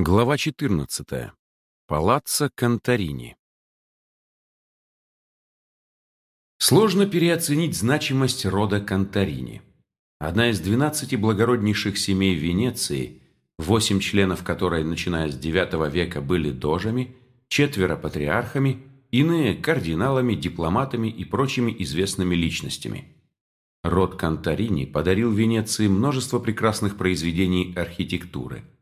Глава 14. Палаццо Конторини. Сложно переоценить значимость рода Конторини. Одна из 12 благороднейших семей Венеции, восемь членов которой, начиная с IX века, были дожами, четверо патриархами, иные кардиналами, дипломатами и прочими известными личностями. Род Конторини подарил Венеции множество прекрасных произведений архитектуры –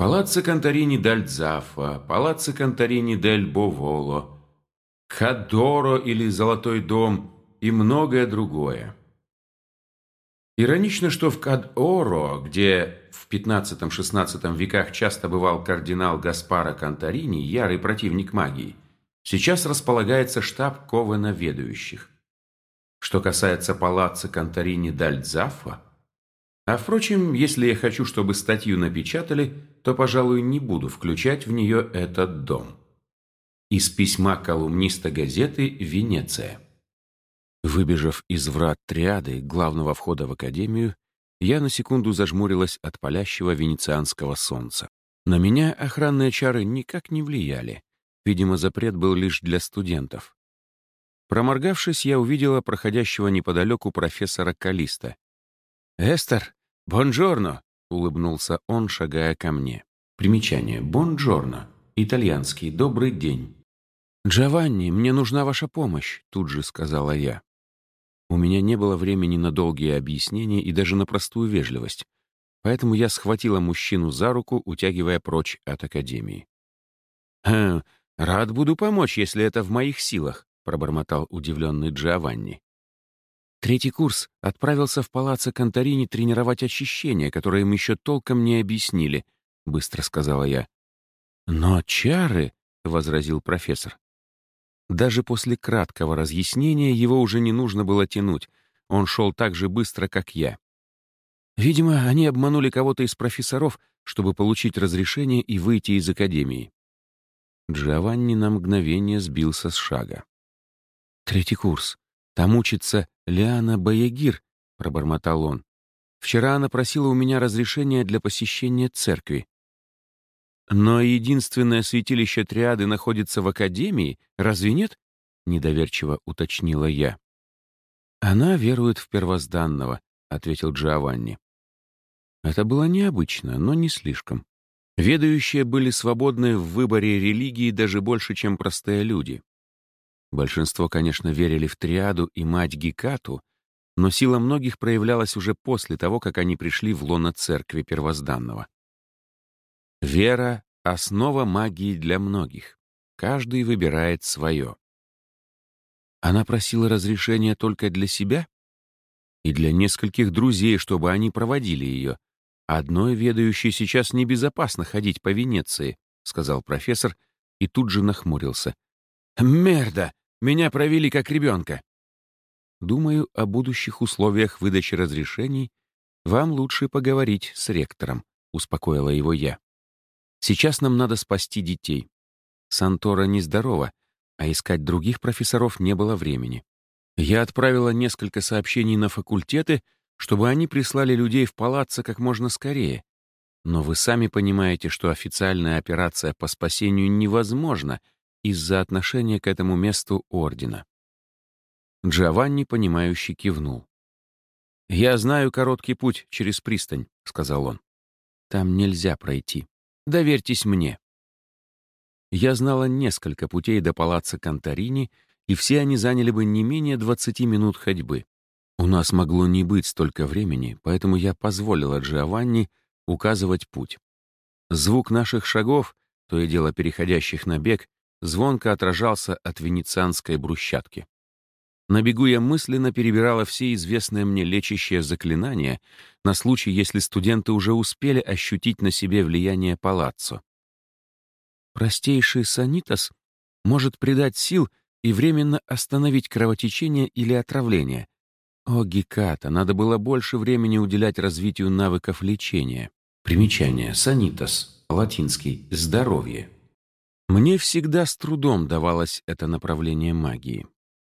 Палаццо Конторини даль Дзаффа, Палаццо Конторини дель Боволо, Кадоро или Золотой дом и многое другое. Иронично, что в Кадоро, где в XV-XVI веках часто бывал кардинал Гаспаро Конторини, ярый противник магии, сейчас располагается штаб Ковена ведущих. Что касается палаца Конторини даль Дзаффа, а впрочем, если я хочу, чтобы статью напечатали, то, пожалуй, не буду включать в нее этот дом. Из письма колумниста газеты «Венеция». Выбежав из врат триады главного входа в академию, я на секунду зажмурилась от палящего венецианского солнца. На меня охранные чары никак не влияли. Видимо, запрет был лишь для студентов. Проморгавшись, я увидела проходящего неподалеку профессора Калиста. «Эстер, «Бонджорно!» — улыбнулся он, шагая ко мне. Примечание. «Бонджорно!» Итальянский «добрый день». «Джованни, мне нужна ваша помощь», — тут же сказала я. У меня не было времени на долгие объяснения и даже на простую вежливость, поэтому я схватила мужчину за руку, утягивая прочь от академии. «Хм, рад буду помочь, если это в моих силах», — пробормотал удивленный Джованни. Третий курс отправился в палаццо Конторини тренировать очищение, которое им еще толком не объяснили, — быстро сказала я. «Но чары», — возразил профессор. Даже после краткого разъяснения его уже не нужно было тянуть. Он шел так же быстро, как я. Видимо, они обманули кого-то из профессоров, чтобы получить разрешение и выйти из академии. Джованни на мгновение сбился с шага. «Третий курс. Там учится Лиана Баягир», — пробормотал он. «Вчера она просила у меня разрешения для посещения церкви». «Но единственное святилище триады находится в Академии, разве нет?» — недоверчиво уточнила я. «Она верует в первозданного», — ответил Джованни. Это было необычно, но не слишком. Ведающие были свободны в выборе религии даже больше, чем простые люди. Большинство, конечно, верили в триаду и мать Гекату, но сила многих проявлялась уже после того, как они пришли в лоно церкви первозданного. Вера — основа магии для многих. Каждый выбирает свое. Она просила разрешения только для себя и для нескольких друзей, чтобы они проводили ее. Одной ведающей сейчас небезопасно ходить по Венеции, сказал профессор и тут же нахмурился. «Мерда! Меня провели как ребенка. Думаю, о будущих условиях выдачи разрешений вам лучше поговорить с ректором, успокоила его я. Сейчас нам надо спасти детей. Сантора нездорова, а искать других профессоров не было времени. Я отправила несколько сообщений на факультеты, чтобы они прислали людей в палаццо как можно скорее. Но вы сами понимаете, что официальная операция по спасению невозможна из-за отношения к этому месту ордена. Джованни, понимающе кивнул. «Я знаю короткий путь через пристань», — сказал он. «Там нельзя пройти. Доверьтесь мне». Я знала несколько путей до палаца Конторини, и все они заняли бы не менее 20 минут ходьбы. У нас могло не быть столько времени, поэтому я позволила Джованни указывать путь. Звук наших шагов, то и дело переходящих на бег, звонко отражался от венецианской брусчатки. На бегу я мысленно перебирала все известные мне лечащие заклинания на случай, если студенты уже успели ощутить на себе влияние палаццо. Простейший санитас может придать сил и временно остановить кровотечение или отравление. О, Геката, надо было больше времени уделять развитию навыков лечения. Примечание. Санитас. Латинский. Здоровье. Мне всегда с трудом давалось это направление магии.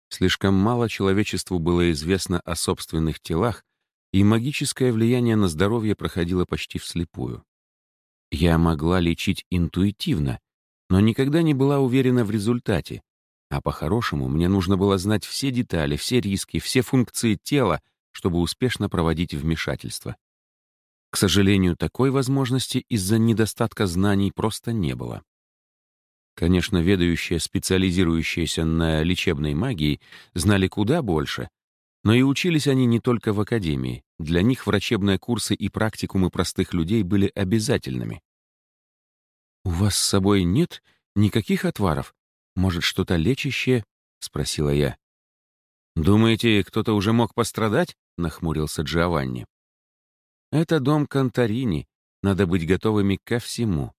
Слишком мало человечеству было известно о собственных телах, и магическое влияние на здоровье проходило почти вслепую. Я могла лечить интуитивно, но никогда не была уверена в результате. А по-хорошему мне нужно было знать все детали, все риски, все функции тела, чтобы успешно проводить вмешательство. К сожалению, такой возможности из-за недостатка знаний просто не было. Конечно, ведающие, специализирующиеся на лечебной магии, знали куда больше, но и учились они не только в академии. Для них врачебные курсы и практикумы простых людей были обязательными. «У вас с собой нет никаких отваров? Может, что-то лечащее?» — спросила я. «Думаете, кто-то уже мог пострадать?» — нахмурился Джованни. «Это дом Конторини. Надо быть готовыми ко всему.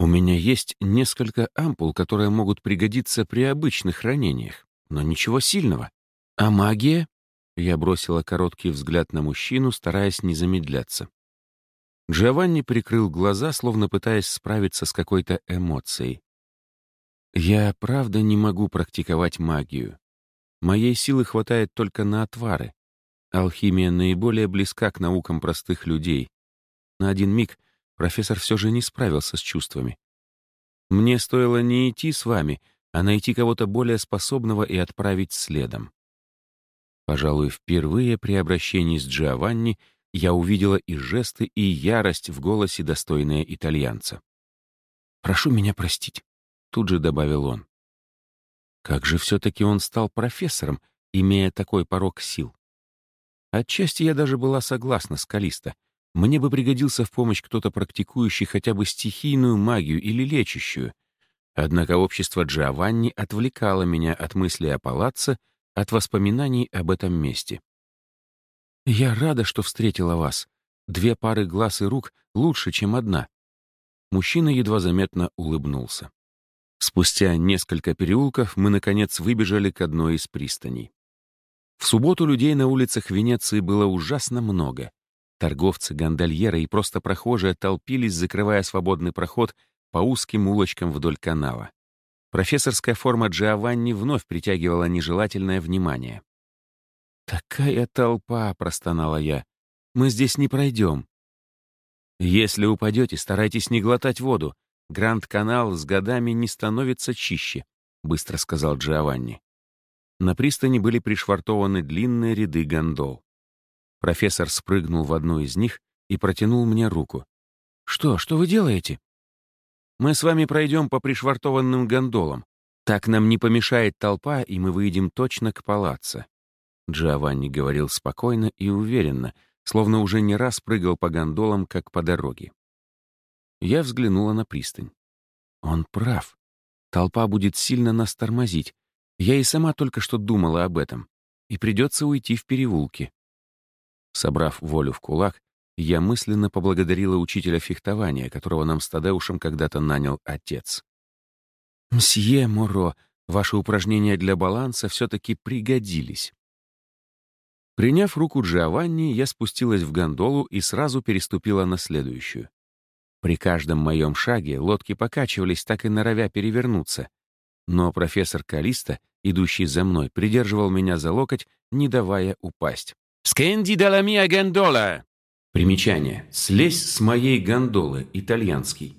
У меня есть несколько ампул, которые могут пригодиться при обычных ранениях, но ничего сильного. А магия? Я бросила короткий взгляд на мужчину, стараясь не замедляться. Джованни прикрыл глаза, словно пытаясь справиться с какой-то эмоцией. «Я правда не могу практиковать магию. Моей силы хватает только на отвары. Алхимия наиболее близка к наукам простых людей. На один миг — профессор все же не справился с чувствами. Мне стоило не идти с вами, а найти кого-то более способного и отправить следом. Пожалуй, впервые при обращении с Джованни я увидела и жесты, и ярость в голосе, достойные итальянца. «Прошу меня простить», — тут же добавил он. Как же все-таки он стал профессором, имея такой порог сил? Отчасти я даже была согласна с Калисто — мне бы пригодился в помощь кто-то практикующий хотя бы стихийную магию или лечащую. Однако общество Джованни отвлекало меня от мысли о палаце, от воспоминаний об этом месте. «Я рада, что встретила вас. Две пары глаз и рук лучше, чем одна». Мужчина едва заметно улыбнулся. Спустя несколько переулков мы, наконец, выбежали к одной из пристаней. В субботу людей на улицах Венеции было ужасно много. Торговцы, гондольеры и просто прохожие толпились, закрывая свободный проход по узким улочкам вдоль канала. Профессорская форма Джованни вновь притягивала нежелательное внимание. «Такая толпа!» — простонала я. «Мы здесь не пройдем». «Если упадете, старайтесь не глотать воду. Гранд-канал с годами не становится чище», — быстро сказал Джованни. На пристани были пришвартованы длинные ряды гондол. Профессор спрыгнул в одну из них и протянул мне руку. «Что, что вы делаете?» «Мы с вами пройдем по пришвартованным гондолам. Так нам не помешает толпа, и мы выйдем точно к палаццо». Джованни говорил спокойно и уверенно, словно уже не раз прыгал по гондолам, как по дороге. Я взглянула на пристань. Он прав. Толпа будет сильно нас тормозить. Я и сама только что думала об этом. И придется уйти в переулки. Собрав волю в кулак, я мысленно поблагодарила учителя фехтования, которого нам с Тадеушем когда-то нанял отец. «Мсье Моро, ваши упражнения для баланса все-таки пригодились». Приняв руку Джованни, я спустилась в гондолу и сразу переступила на следующую. При каждом моем шаге лодки покачивались, так и норовя перевернуться. Но профессор Калиста, идущий за мной, придерживал меня за локоть, не давая упасть. «Скенди дала мия гондола!» Примечание. «Слезь с моей гондолы» — итальянский.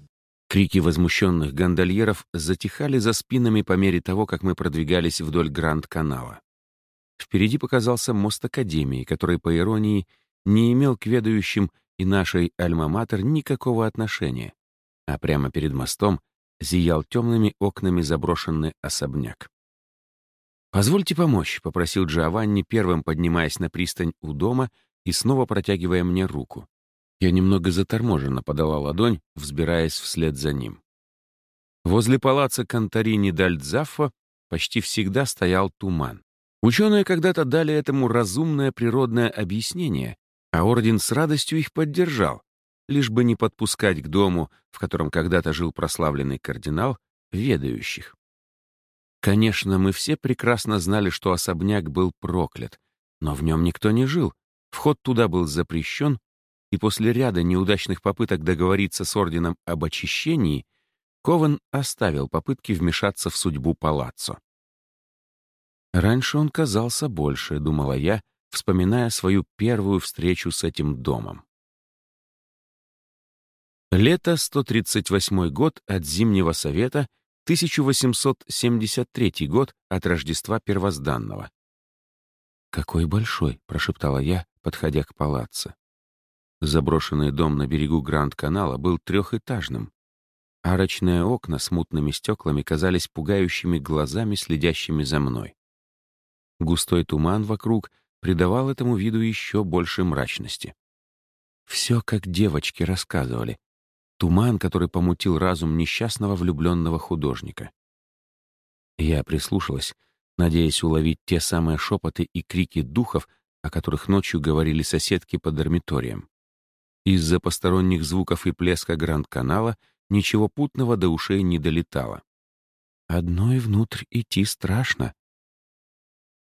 Крики возмущенных гондольеров затихали за спинами по мере того, как мы продвигались вдоль Гранд-канала. Впереди показался мост Академии, который, по иронии, не имел к ведающим и нашей Альма-Матер никакого отношения, а прямо перед мостом зиял темными окнами заброшенный особняк. «Позвольте помочь», — попросил Джованни, первым поднимаясь на пристань у дома и снова протягивая мне руку. Я немного заторможенно подала ладонь, взбираясь вслед за ним. Возле палаца Конторини Дальдзаффа почти всегда стоял туман. Ученые когда-то дали этому разумное природное объяснение, а орден с радостью их поддержал, лишь бы не подпускать к дому, в котором когда-то жил прославленный кардинал, ведающих. Конечно, мы все прекрасно знали, что особняк был проклят, но в нем никто не жил, вход туда был запрещен, и после ряда неудачных попыток договориться с орденом об очищении, Кован оставил попытки вмешаться в судьбу палаццо. Раньше он казался больше, думала я, вспоминая свою первую встречу с этим домом. Лето 138 год от Зимнего Совета, 1873 год от Рождества Первозданного. «Какой большой!» — прошептала я, подходя к палаццо. Заброшенный дом на берегу Гранд-канала был трехэтажным. Арочные окна с мутными стеклами казались пугающими глазами, следящими за мной. Густой туман вокруг придавал этому виду еще больше мрачности. Все, как девочки рассказывали. Туман, который помутил разум несчастного влюбленного художника. Я прислушалась, надеясь уловить те самые шепоты и крики духов, о которых ночью говорили соседки по дармиториям. Из-за посторонних звуков и плеска Гранд-канала ничего путного до ушей не долетало. Одной внутрь идти страшно.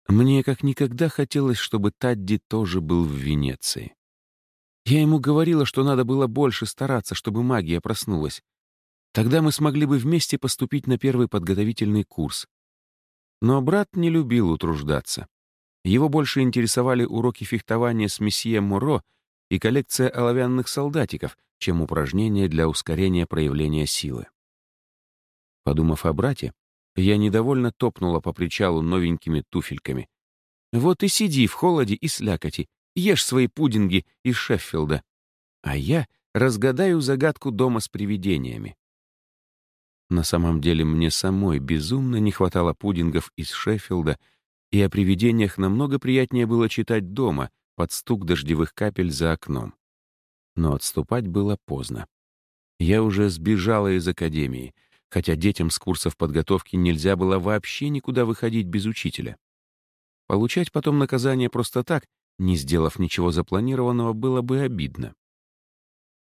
Мне как никогда хотелось, чтобы Тадди тоже был в Венеции. Я ему говорила, что надо было больше стараться, чтобы магия проснулась. Тогда мы смогли бы вместе поступить на первый подготовительный курс. Но брат не любил утруждаться. Его больше интересовали уроки фехтования с месье Муро и коллекция оловянных солдатиков, чем упражнения для ускорения проявления силы. Подумав о брате, я недовольно топнула по причалу новенькими туфельками. Вот и сиди в холоде и слякоти, ешь свои пудинги из Шеффилда, а я разгадаю загадку дома с привидениями. На самом деле мне самой безумно не хватало пудингов из Шеффилда, и о привидениях намного приятнее было читать дома, под стук дождевых капель за окном. Но отступать было поздно. Я уже сбежала из академии, хотя детям с курсов подготовки нельзя было вообще никуда выходить без учителя. Получать потом наказание просто так не сделав ничего запланированного, было бы обидно.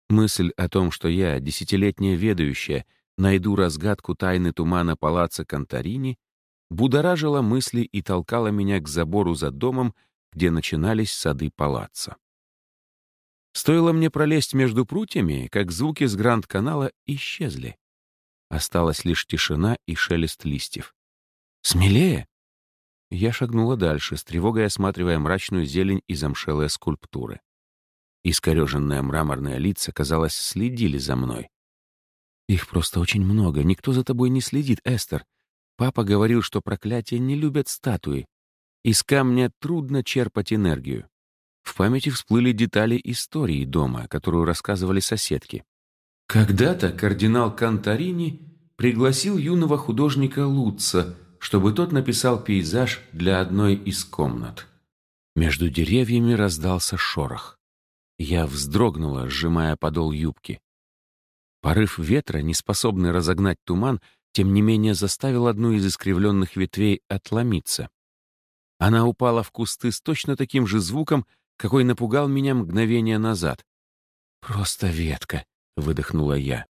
Мысль о том, что я, десятилетняя ведающая, найду разгадку тайны тумана палаца Конторини, будоражила мысли и толкала меня к забору за домом, где начинались сады палаца. Стоило мне пролезть между прутьями, как звуки с Гранд-канала исчезли. Осталась лишь тишина и шелест листьев. «Смелее!» Я шагнула дальше, с тревогой осматривая мрачную зелень и замшелые скульптуры. Искореженные мраморные лица, казалось, следили за мной. «Их просто очень много. Никто за тобой не следит, Эстер. Папа говорил, что проклятия не любят статуи. Из камня трудно черпать энергию. В памяти всплыли детали истории дома, которую рассказывали соседки. Когда-то кардинал Кантарини пригласил юного художника Луца чтобы тот написал пейзаж для одной из комнат. Между деревьями раздался шорох. Я вздрогнула, сжимая подол юбки. Порыв ветра, не способный разогнать туман, тем не менее заставил одну из искривленных ветвей отломиться. Она упала в кусты с точно таким же звуком, какой напугал меня мгновение назад. «Просто ветка», — выдохнула я.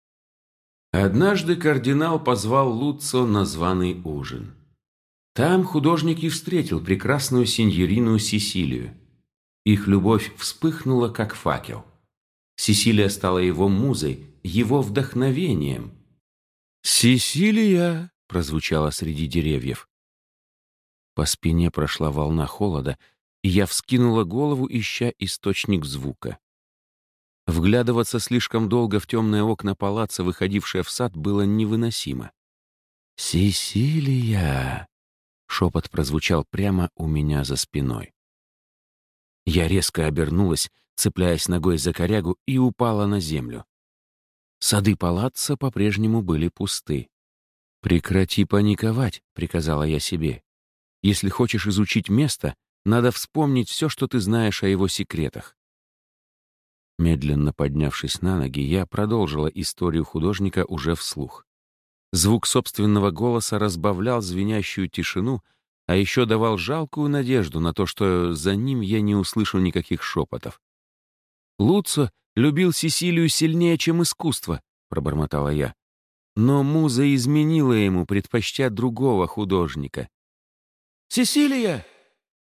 Однажды кардинал позвал Луцо на званый ужин. Там художник и встретил прекрасную синьорину Сесилию. Их любовь вспыхнула, как факел. Сесилия стала его музой, его вдохновением. «Сесилия!» — прозвучало среди деревьев. По спине прошла волна холода, и я вскинула голову, ища источник звука. Вглядываться слишком долго в темные окна палаца, выходившие в сад, было невыносимо. «Сесилия!» Шепот прозвучал прямо у меня за спиной. Я резко обернулась, цепляясь ногой за корягу, и упала на землю. Сады палаца по-прежнему были пусты. «Прекрати паниковать», — приказала я себе. «Если хочешь изучить место, надо вспомнить все, что ты знаешь о его секретах». Медленно поднявшись на ноги, я продолжила историю художника уже вслух. Звук собственного голоса разбавлял звенящую тишину, а еще давал жалкую надежду на то, что за ним я не услышу никаких шепотов. «Луцо любил Сесилию сильнее, чем искусство», — пробормотала я. Но муза изменила ему, предпочтя другого художника. «Сесилия!»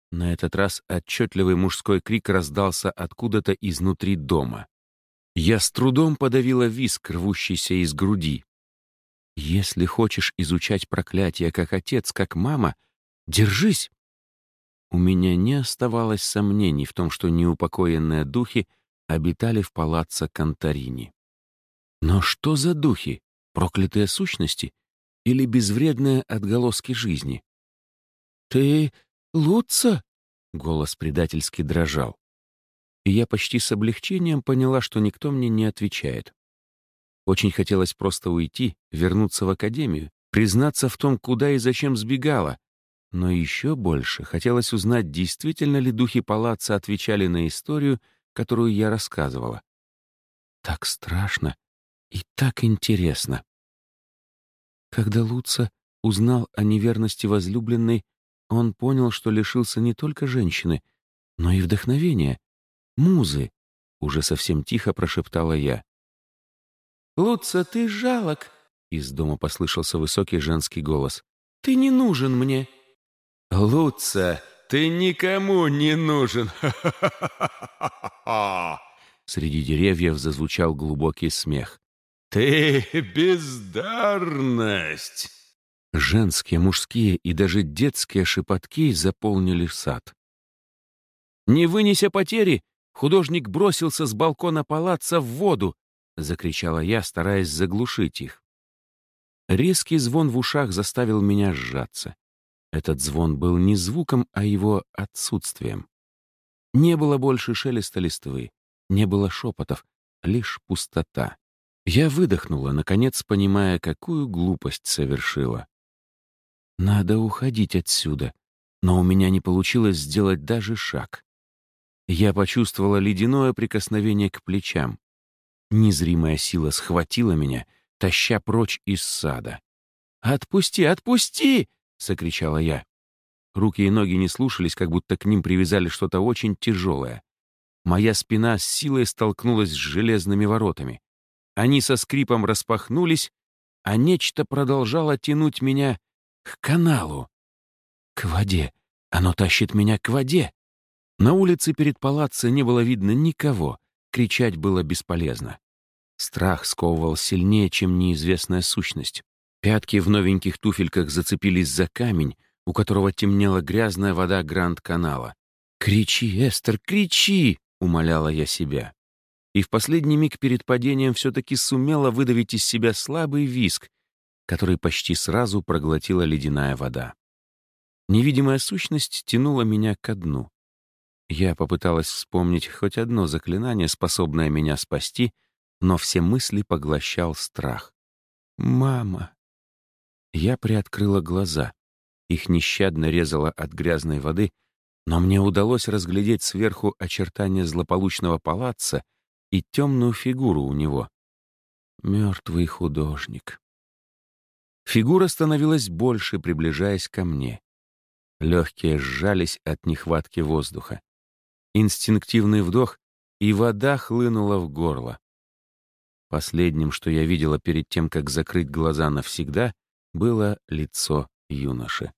На этот раз отчетливый мужской крик раздался откуда-то изнутри дома. Я с трудом подавила виск, рвущийся из груди. Если хочешь изучать проклятие как отец, как мама, держись. У меня не оставалось сомнений в том, что неупокоенные духи обитали в палаццо Конторини. Но что за духи? Проклятые сущности? Или безвредные отголоски жизни? «Ты Луца?» — голос предательски дрожал. И я почти с облегчением поняла, что никто мне не отвечает. Очень хотелось просто уйти, вернуться в академию, признаться в том, куда и зачем сбегала. Но еще больше хотелось узнать, действительно ли духи палаца отвечали на историю, которую я рассказывала. Так страшно и так интересно. Когда Луца узнал о неверности возлюбленной, он понял, что лишился не только женщины, но и вдохновения, музы, уже совсем тихо прошептала я. «Луца, ты жалок!» — из дома послышался высокий женский голос. «Ты не нужен мне!» «Луца, ты никому не нужен!» Среди деревьев зазвучал глубокий смех. «Ты бездарность!» Женские, мужские и даже детские шепотки заполнили сад. Не вынеся потери, художник бросился с балкона палаца в воду, закричала я, стараясь заглушить их. Резкий звон в ушах заставил меня сжаться. Этот звон был не звуком, а его отсутствием. Не было больше шелеста листвы, не было шепотов, лишь пустота. Я выдохнула, наконец понимая, какую глупость совершила. Надо уходить отсюда, но у меня не получилось сделать даже шаг. Я почувствовала ледяное прикосновение к плечам. Незримая сила схватила меня, таща прочь из сада. «Отпусти, отпусти!» — закричала я. Руки и ноги не слушались, как будто к ним привязали что-то очень тяжелое. Моя спина с силой столкнулась с железными воротами. Они со скрипом распахнулись, а нечто продолжало тянуть меня к каналу. К воде. Оно тащит меня к воде. На улице перед палаццо не было видно никого. Кричать было бесполезно. Страх сковывал сильнее, чем неизвестная сущность. Пятки в новеньких туфельках зацепились за камень, у которого темнела грязная вода Гранд-канала. «Кричи, Эстер, кричи!» — умоляла я себя. И в последний миг перед падением все-таки сумела выдавить из себя слабый виск, который почти сразу проглотила ледяная вода. Невидимая сущность тянула меня ко дну. Я попыталась вспомнить хоть одно заклинание, способное меня спасти, но все мысли поглощал страх. «Мама!» Я приоткрыла глаза. Их нещадно резало от грязной воды, но мне удалось разглядеть сверху очертания злополучного палаца и темную фигуру у него. Мертвый художник. Фигура становилась больше, приближаясь ко мне. Легкие сжались от нехватки воздуха. Инстинктивный вдох, и вода хлынула в горло. Последним, что я видела перед тем, как закрыть глаза навсегда, было лицо юноши.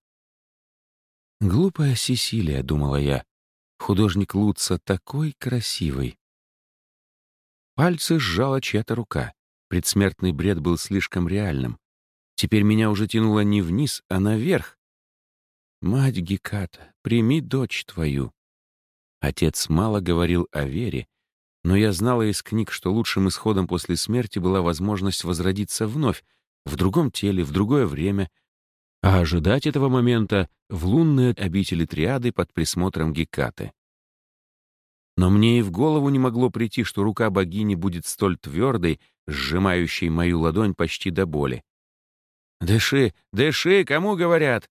«Глупая Сесилия», — думала я, — «художник Луца такой красивый». Пальцы сжала чья-то рука. Предсмертный бред был слишком реальным. Теперь меня уже тянуло не вниз, а наверх. «Мать Геката, прими дочь твою». Отец мало говорил о вере, но я знала из книг, что лучшим исходом после смерти была возможность возродиться вновь, в другом теле, в другое время, а ожидать этого момента в лунные обители триады под присмотром Гекаты. Но мне и в голову не могло прийти, что рука богини будет столь твердой, сжимающей мою ладонь почти до боли. «Дыши, дыши, кому говорят?»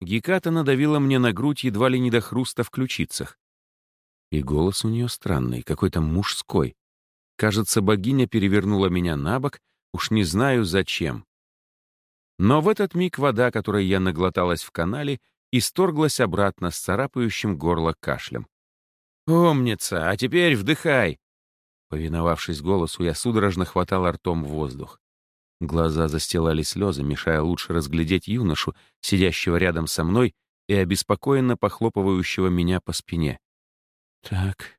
Геката надавила мне на грудь едва ли не до хруста в ключицах. И голос у нее странный, какой-то мужской. Кажется, богиня перевернула меня на бок, уж не знаю зачем. Но в этот миг вода, которой я наглоталась в канале, исторглась обратно с царапающим горло кашлем. «Умница! А теперь вдыхай!» Повиновавшись голосу, я судорожно хватал ртом воздух. Глаза застилали слезы, мешая лучше разглядеть юношу, сидящего рядом со мной и обеспокоенно похлопывающего меня по спине. «Так,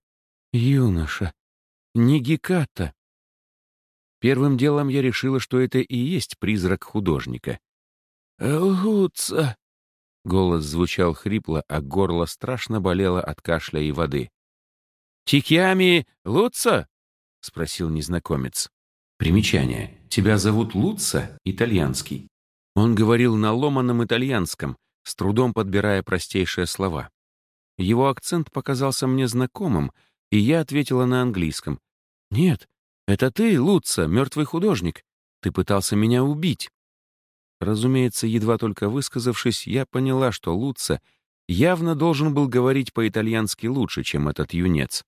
юноша, не Геката!» Первым делом я решила, что это и есть призрак художника. «Луца!» Голос звучал хрипло, а горло страшно болело от кашля и воды. «Тикьями Луца?» — спросил незнакомец. Примечание. Тебя зовут Луца, итальянский. Он говорил на ломаном итальянском, с трудом подбирая простейшие слова. Его акцент показался мне знакомым, и я ответила на английском. «Нет, это ты, Луца, мертвый художник. Ты пытался меня убить». Разумеется, едва только высказавшись, я поняла, что Луца явно должен был говорить по-итальянски лучше, чем этот юнец.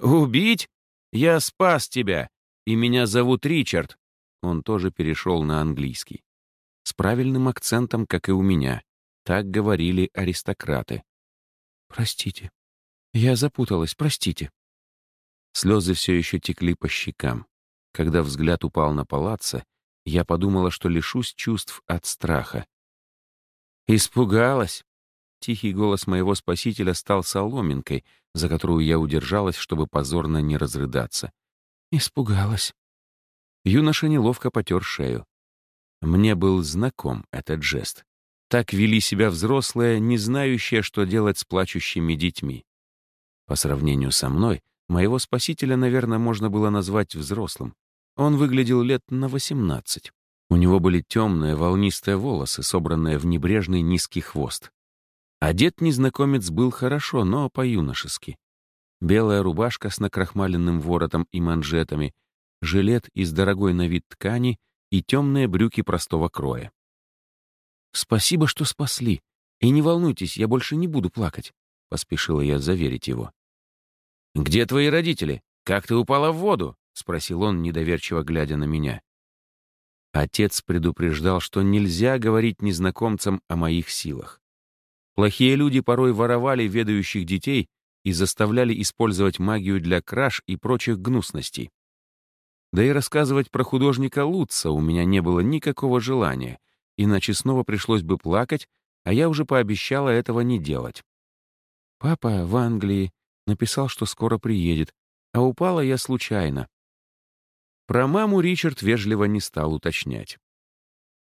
«Убить? Я спас тебя, и меня зовут Ричард». Он тоже перешел на английский. С правильным акцентом, как и у меня. Так говорили аристократы. «Простите. Я запуталась, простите». Слезы все еще текли по щекам. Когда взгляд упал на палаца, я подумала, что лишусь чувств от страха. «Испугалась!» Тихий голос моего спасителя стал соломинкой, за которую я удержалась, чтобы позорно не разрыдаться. «Испугалась». Юноша неловко потер шею. Мне был знаком этот жест. Так вели себя взрослые, не знающие, что делать с плачущими детьми. По сравнению со мной, моего спасителя, наверное, можно было назвать взрослым. Он выглядел лет на 18. У него были темные волнистые волосы, собранные в небрежный низкий хвост. Одет незнакомец был хорошо, но по-юношески. Белая рубашка с накрахмаленным воротом и манжетами, жилет из дорогой на вид ткани и темные брюки простого кроя. «Спасибо, что спасли. И не волнуйтесь, я больше не буду плакать», — поспешила я заверить его. «Где твои родители? Как ты упала в воду?» — спросил он, недоверчиво глядя на меня. Отец предупреждал, что нельзя говорить незнакомцам о моих силах. Плохие люди порой воровали ведающих детей и заставляли использовать магию для краж и прочих гнусностей. Да и рассказывать про художника Лутца у меня не было никакого желания, иначе снова пришлось бы плакать, а я уже пообещала этого не делать. Папа в Англии написал, что скоро приедет, а упала я случайно. Про маму Ричард вежливо не стал уточнять.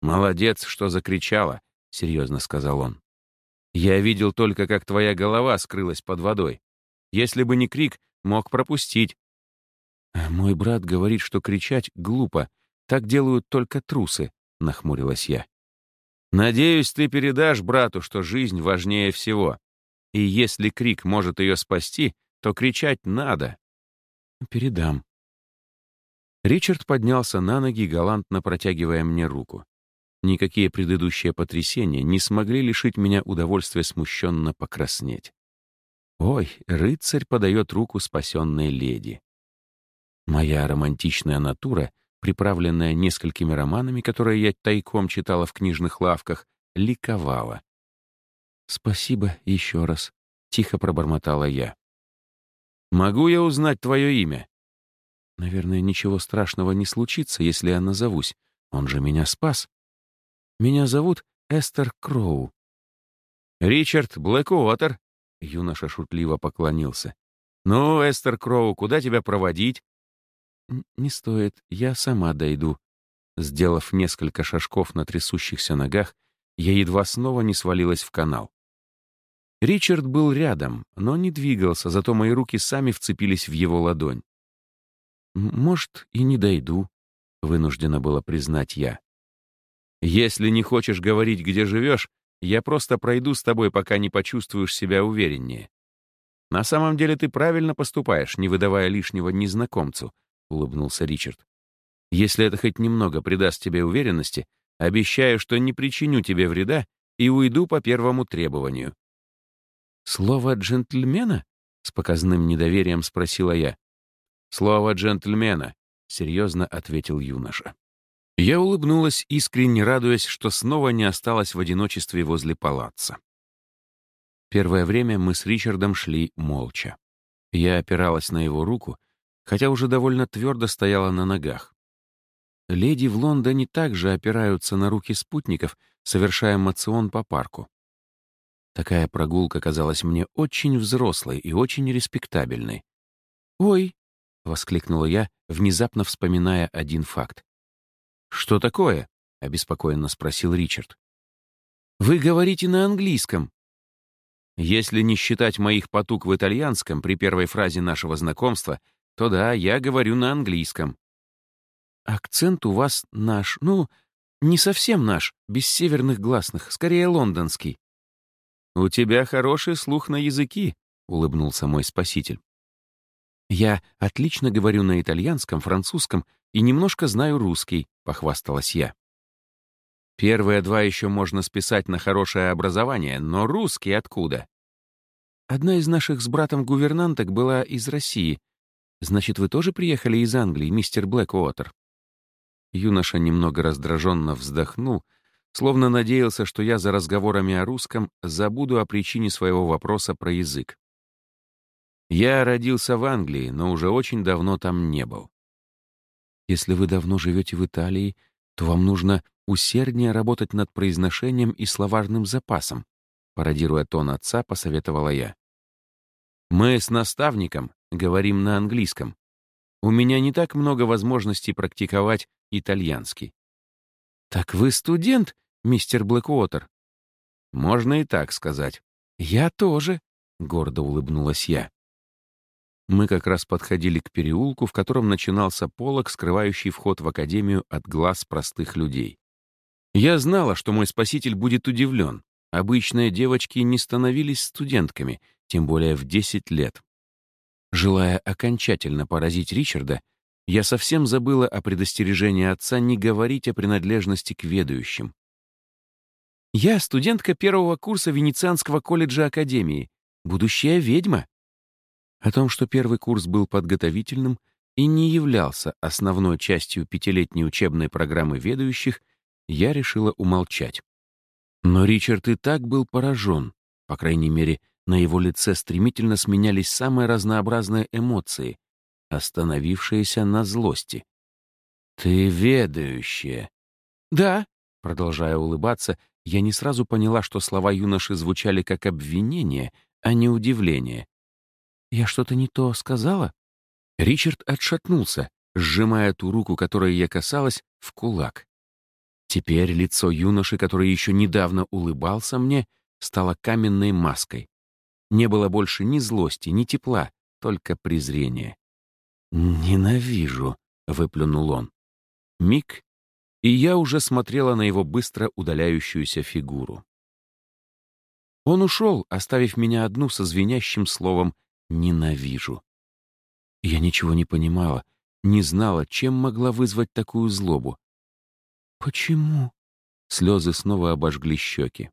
«Молодец, что закричала», — серьезно сказал он. «Я видел только, как твоя голова скрылась под водой. Если бы не крик, мог пропустить. «Мой брат говорит, что кричать глупо. Так делают только трусы», — нахмурилась я. «Надеюсь, ты передашь брату, что жизнь важнее всего. И если крик может ее спасти, то кричать надо». «Передам». Ричард поднялся на ноги, галантно протягивая мне руку. Никакие предыдущие потрясения не смогли лишить меня удовольствия смущенно покраснеть. Ой, рыцарь подает руку спасенной леди. Моя романтичная натура, приправленная несколькими романами, которые я тайком читала в книжных лавках, ликовала. «Спасибо еще раз», — тихо пробормотала я. «Могу я узнать твое имя?» «Наверное, ничего страшного не случится, если я назовусь. Он же меня спас. Меня зовут Эстер Кроу». «Ричард Блэкуотер», — юноша шутливо поклонился. «Ну, Эстер Кроу, куда тебя проводить?» «Не стоит, я сама дойду». Сделав несколько шажков на трясущихся ногах, я едва снова не свалилась в канал. Ричард был рядом, но не двигался, зато мои руки сами вцепились в его ладонь. «Может, и не дойду», — вынуждена была признать я. «Если не хочешь говорить, где живешь, я просто пройду с тобой, пока не почувствуешь себя увереннее. На самом деле ты правильно поступаешь, не выдавая лишнего незнакомцу, — улыбнулся Ричард. «Если это хоть немного придаст тебе уверенности, обещаю, что не причиню тебе вреда и уйду по первому требованию». «Слово джентльмена?» — с показным недоверием спросила я. «Слово джентльмена», — серьезно ответил юноша. Я улыбнулась, искренне радуясь, что снова не осталась в одиночестве возле палаца. Первое время мы с Ричардом шли молча. Я опиралась на его руку, хотя уже довольно твердо стояла на ногах. Леди в Лондоне также опираются на руки спутников, совершая мацион по парку. Такая прогулка казалась мне очень взрослой и очень респектабельной. «Ой!» — воскликнула я, внезапно вспоминая один факт. «Что такое?» — обеспокоенно спросил Ричард. «Вы говорите на английском». Если не считать моих потуг в итальянском при первой фразе нашего знакомства — то да, я говорю на английском. Акцент у вас наш, ну, не совсем наш, без северных гласных, скорее лондонский. «У тебя хороший слух на языки», — улыбнулся мой спаситель. «Я отлично говорю на итальянском, французском и немножко знаю русский», — похвасталась я. «Первые два еще можно списать на хорошее образование, но русский откуда?» «Одна из наших с братом гувернанток была из России. Значит, вы тоже приехали из Англии, мистер Блэкуотер?» Юноша немного раздраженно вздохнул, словно надеялся, что я за разговорами о русском забуду о причине своего вопроса про язык. Я родился в Англии, но уже очень давно там не был. Если вы давно живете в Италии, то вам нужно усерднее работать над произношением и словарным запасом, пародируя тон отца, посоветовала я. Мы с наставником говорим на английском. У меня не так много возможностей практиковать итальянский. «Так вы студент, мистер Блэквотер?» «Можно и так сказать». «Я тоже», — гордо улыбнулась я. Мы как раз подходили к переулку, в котором начинался полог, скрывающий вход в академию от глаз простых людей. Я знала, что мой спаситель будет удивлен. Обычные девочки не становились студентками, тем более в 10 лет. Желая окончательно поразить Ричарда, я совсем забыла о предостережении отца не говорить о принадлежности к ведающим. «Я студентка первого курса Венецианского колледжа Академии, будущая ведьма». О том, что первый курс был подготовительным и не являлся основной частью пятилетней учебной программы ведающих, я решила умолчать. Но Ричард и так был поражен, по крайней мере, на его лице стремительно сменялись самые разнообразные эмоции, остановившаяся на злости. «Ты ведающая». «Да», — продолжая улыбаться, я не сразу поняла, что слова юноши звучали как обвинение, а не удивление. «Я что-то не то сказала?» Ричард отшатнулся, сжимая ту руку, которой я касалась, в кулак. Теперь лицо юноши, который еще недавно улыбался мне, стало каменной маской. Не было больше ни злости, ни тепла, только презрение. «Ненавижу», — выплюнул он. Миг, и я уже смотрела на его быстро удаляющуюся фигуру. Он ушел, оставив меня одну со звенящим словом «ненавижу». Я ничего не понимала, не знала, чем могла вызвать такую злобу. «Почему?» Слезы снова обожгли щеки.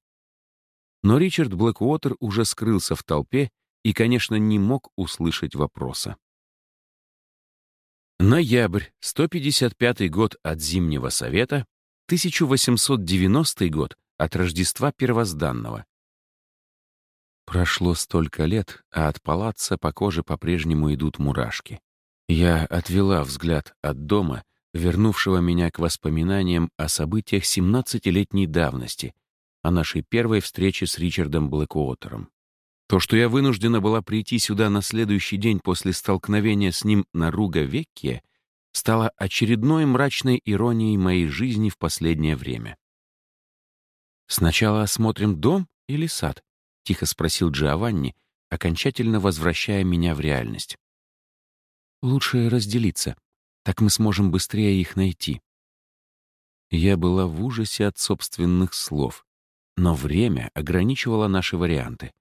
Но Ричард Блэквотер уже скрылся в толпе и, конечно, не мог услышать вопроса. Ноябрь, 155 год от Зимнего Совета, 1890 год от Рождества Первозданного. Прошло столько лет, а от палаца по коже по-прежнему идут мурашки. Я отвела взгляд от дома, вернувшего меня к воспоминаниям о событиях 17-летней давности, о нашей первой встрече с Ричардом Блэкуотером. То, что я вынуждена была прийти сюда на следующий день после столкновения с ним на Руга-Векке, стало очередной мрачной иронией моей жизни в последнее время. «Сначала осмотрим дом или сад?» — тихо спросил Джованни, окончательно возвращая меня в реальность. «Лучше разделиться, так мы сможем быстрее их найти». Я была в ужасе от собственных слов, но время ограничивало наши варианты.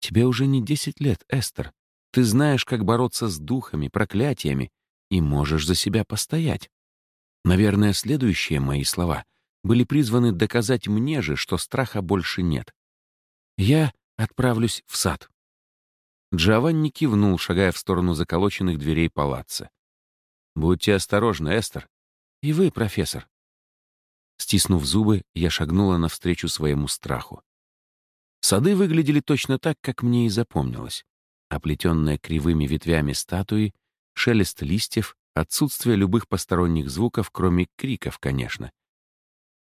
Тебе уже не десять лет, Эстер. Ты знаешь, как бороться с духами, проклятиями, и можешь за себя постоять. Наверное, следующие мои слова были призваны доказать мне же, что страха больше нет. Я отправлюсь в сад. Джованни кивнул, шагая в сторону заколоченных дверей палаца. «Будьте осторожны, Эстер. И вы, профессор». Стиснув зубы, я шагнула навстречу своему страху. Сады выглядели точно так, как мне и запомнилось. Оплетенные кривыми ветвями статуи, шелест листьев, отсутствие любых посторонних звуков, кроме криков, конечно.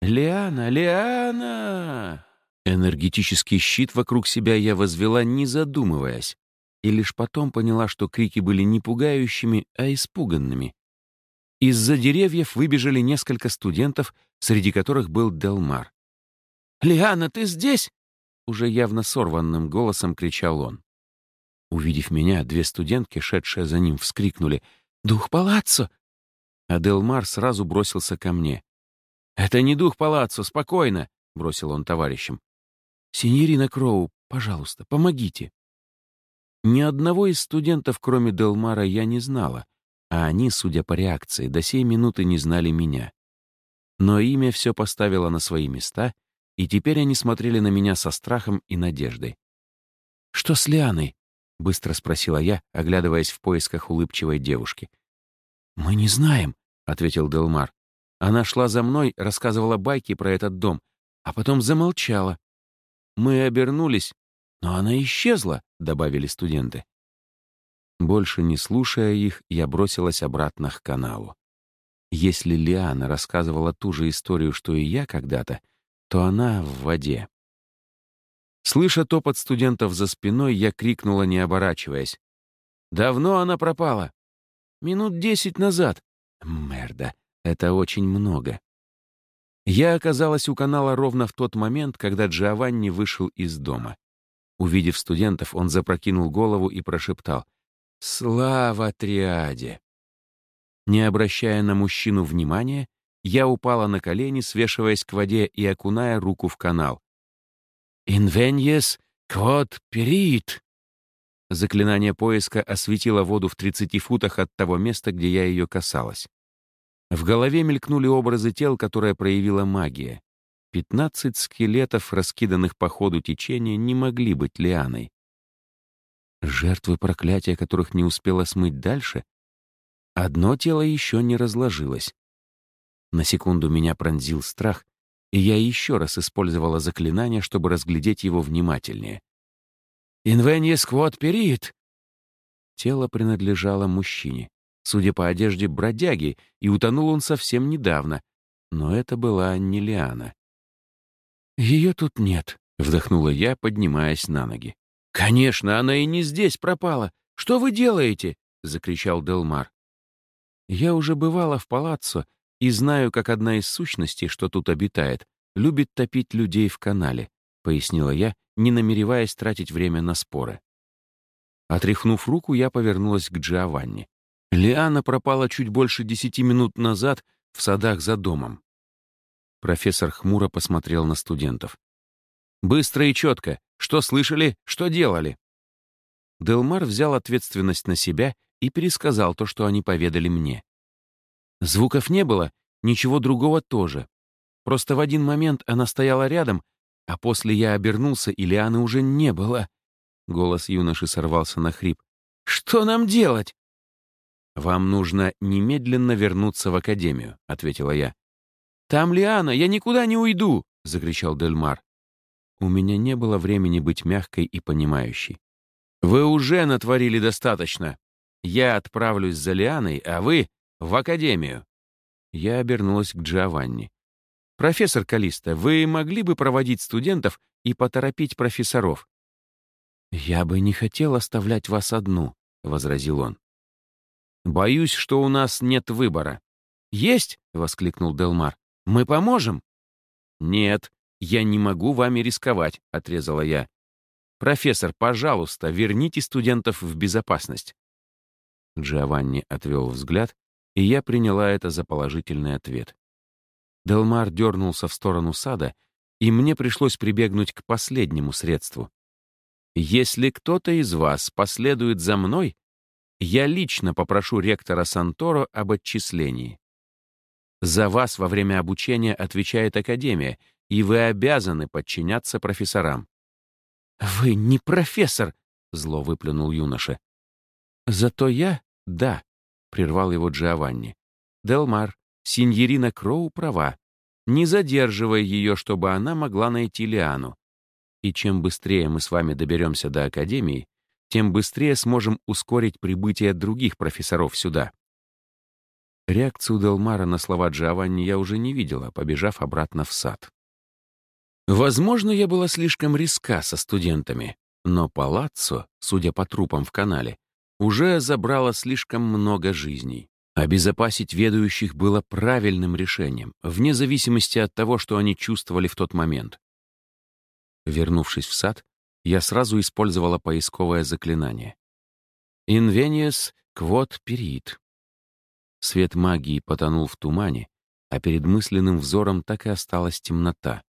«Лиана! Лиана!» Энергетический щит вокруг себя я возвела, не задумываясь, и лишь потом поняла, что крики были не пугающими, а испуганными. Из-за деревьев выбежали несколько студентов, среди которых был Делмар. «Лиана, ты здесь?» уже явно сорванным голосом кричал он. Увидев меня, две студентки, шедшие за ним, вскрикнули «Дух палаццо!» А Делмар сразу бросился ко мне. «Это не дух палаццо, спокойно!» — бросил он товарищам. «Синьорина Кроу, пожалуйста, помогите!» Ни одного из студентов, кроме Делмара, я не знала, а они, судя по реакции, до сей минуты не знали меня. Но имя все поставило на свои места, и теперь они смотрели на меня со страхом и надеждой. «Что с Лианой?» — быстро спросила я, оглядываясь в поисках улыбчивой девушки. «Мы не знаем», — ответил Делмар. «Она шла за мной, рассказывала байки про этот дом, а потом замолчала. Мы обернулись, но она исчезла», — добавили студенты. Больше не слушая их, я бросилась обратно к каналу. Если Лиана рассказывала ту же историю, что и я когда-то, то она в воде. Слыша топот студентов за спиной, я крикнула, не оборачиваясь. «Давно она пропала?» «Минут десять назад». «Мерда, это очень много». Я оказалась у канала ровно в тот момент, когда Джованни вышел из дома. Увидев студентов, он запрокинул голову и прошептал «Слава триаде!». Не обращая на мужчину внимания, я упала на колени, свешиваясь к воде и окуная руку в канал. «Инвеньес квот перит!» Заклинание поиска осветило воду в 30 футах от того места, где я ее касалась. В голове мелькнули образы тел, которые проявила магия. Пятнадцать скелетов, раскиданных по ходу течения, не могли быть лианой. Жертвы проклятия, которых не успела смыть дальше? Одно тело еще не разложилось. На секунду меня пронзил страх, и я еще раз использовала заклинание, чтобы разглядеть его внимательнее. «Инвенье сквот перит!» Тело принадлежало мужчине, судя по одежде бродяги, и утонул он совсем недавно, но это была не Лиана. «Ее тут нет», — вдохнула я, поднимаясь на ноги. «Конечно, она и не здесь пропала. Что вы делаете?» — закричал Делмар. Я уже бывала в палаццо и знаю, как одна из сущностей, что тут обитает, любит топить людей в канале, пояснила я, не намереваясь тратить время на споры. Отряхнув руку, я повернулась к Джованни. Лиана пропала чуть больше десяти минут назад в садах за домом. Профессор хмуро посмотрел на студентов. «Быстро и четко. Что слышали, что делали?» Делмар взял ответственность на себя и пересказал то, что они поведали мне. Звуков не было, ничего другого тоже. Просто в один момент она стояла рядом, а после я обернулся, и Лианы уже не было. Голос юноши сорвался на хрип. «Что нам делать?» «Вам нужно немедленно вернуться в академию», — ответила я. «Там Лиана, я никуда не уйду!» — закричал Дельмар. У меня не было времени быть мягкой и понимающей. «Вы уже натворили достаточно. Я отправлюсь за Лианой, а вы в академию». Я обернулась к Джованни. «Профессор Калиста, вы могли бы проводить студентов и поторопить профессоров?» «Я бы не хотел оставлять вас одну», — возразил он. «Боюсь, что у нас нет выбора». «Есть!» — воскликнул Делмар. «Мы поможем?» «Нет, я не могу вами рисковать», — отрезала я. «Профессор, пожалуйста, верните студентов в безопасность». Джованни отвел взгляд, и я приняла это за положительный ответ. Делмар дернулся в сторону сада, и мне пришлось прибегнуть к последнему средству. «Если кто-то из вас последует за мной, я лично попрошу ректора Санторо об отчислении. За вас во время обучения отвечает Академия, и вы обязаны подчиняться профессорам». «Вы не профессор!» — зло выплюнул юноша. «Зато я — да», — прервал его Джованни. «Делмар, синьорина Кроу права. Не задерживай ее, чтобы она могла найти Лиану. И чем быстрее мы с вами доберемся до Академии, тем быстрее сможем ускорить прибытие других профессоров сюда». Реакцию Делмара на слова Джованни я уже не видела, побежав обратно в сад. Возможно, я была слишком риска со студентами, но палаццо, судя по трупам в канале, уже забрало слишком много жизней. Обезопасить ведущих было правильным решением, вне зависимости от того, что они чувствовали в тот момент. Вернувшись в сад, я сразу использовала поисковое заклинание. «Инвениес квот перит». Свет магии потонул в тумане, а перед мысленным взором так и осталась темнота.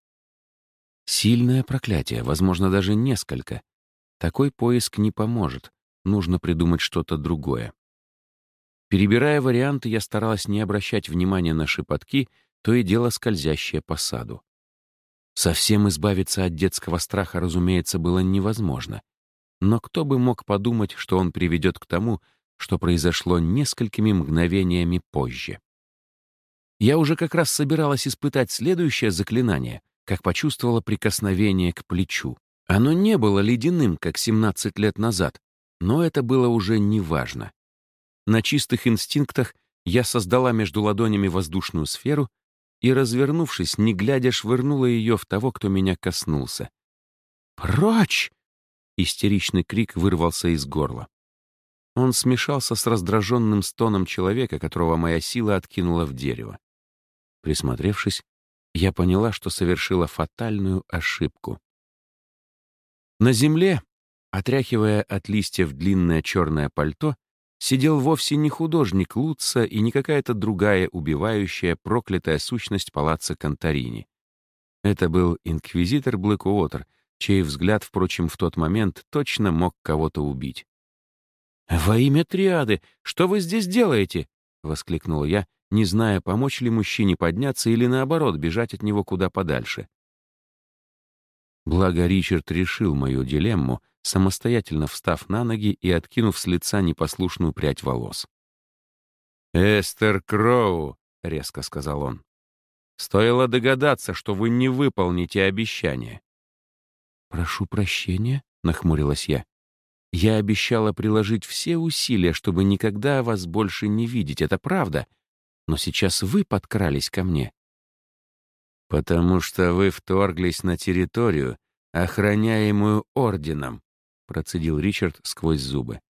Сильное проклятие, возможно, даже несколько. Такой поиск не поможет, нужно придумать что-то другое. Перебирая варианты, я старалась не обращать внимания на шепотки, то и дело скользящее по саду. Совсем избавиться от детского страха, разумеется, было невозможно. Но кто бы мог подумать, что он приведет к тому, что произошло несколькими мгновениями позже. Я уже как раз собиралась испытать следующее заклинание, как почувствовала прикосновение к плечу. Оно не было ледяным, как 17 лет назад, но это было уже неважно. На чистых инстинктах я создала между ладонями воздушную сферу и, развернувшись, не глядя, швырнула ее в того, кто меня коснулся. «Прочь!» — истеричный крик вырвался из горла. Он смешался с раздраженным стоном человека, которого моя сила откинула в дерево. Присмотревшись, я поняла, что совершила фатальную ошибку. На земле, отряхивая от листьев длинное черное пальто, сидел вовсе не художник Луца и не какая-то другая убивающая, проклятая сущность палаца Конторини. Это был инквизитор Блэкуотер, чей взгляд, впрочем, в тот момент точно мог кого-то убить. «Во имя триады! Что вы здесь делаете?» — воскликнул я, не зная, помочь ли мужчине подняться или, наоборот, бежать от него куда подальше. Благо Ричард решил мою дилемму, самостоятельно встав на ноги и откинув с лица непослушную прядь волос. «Эстер Кроу», — резко сказал он, — «стоило догадаться, что вы не выполните обещание». «Прошу прощения», — нахмурилась я. Я обещала приложить все усилия, чтобы никогда вас больше не видеть, это правда. Но сейчас вы подкрались ко мне. Потому что вы вторглись на территорию, охраняемую орденом, процедил Ричард сквозь зубы.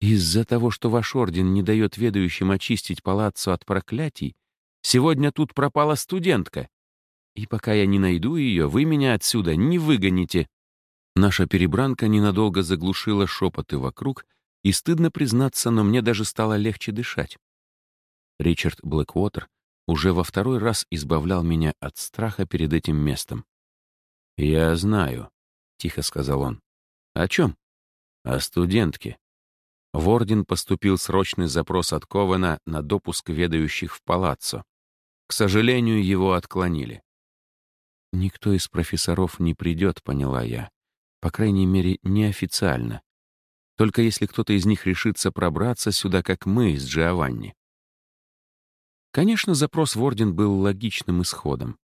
Из-за того, что ваш орден не дает ведающим очистить палаццо от проклятий, сегодня тут пропала студентка. И пока я не найду ее, вы меня отсюда не выгоните. Наша перебранка ненадолго заглушила шепоты вокруг, и, стыдно признаться, но мне даже стало легче дышать. Ричард Блэквотер уже во второй раз избавлял меня от страха перед этим местом. «Я знаю», — тихо сказал он. «О чем?» «О студентке». В Орден поступил срочный запрос от Ковена на допуск ведающих в палаццо. К сожалению, его отклонили. «Никто из профессоров не придет», — поняла я. По крайней мере, неофициально. Только если кто-то из них решится пробраться сюда, как мы с Джованни. Конечно, запрос в Орден был логичным исходом.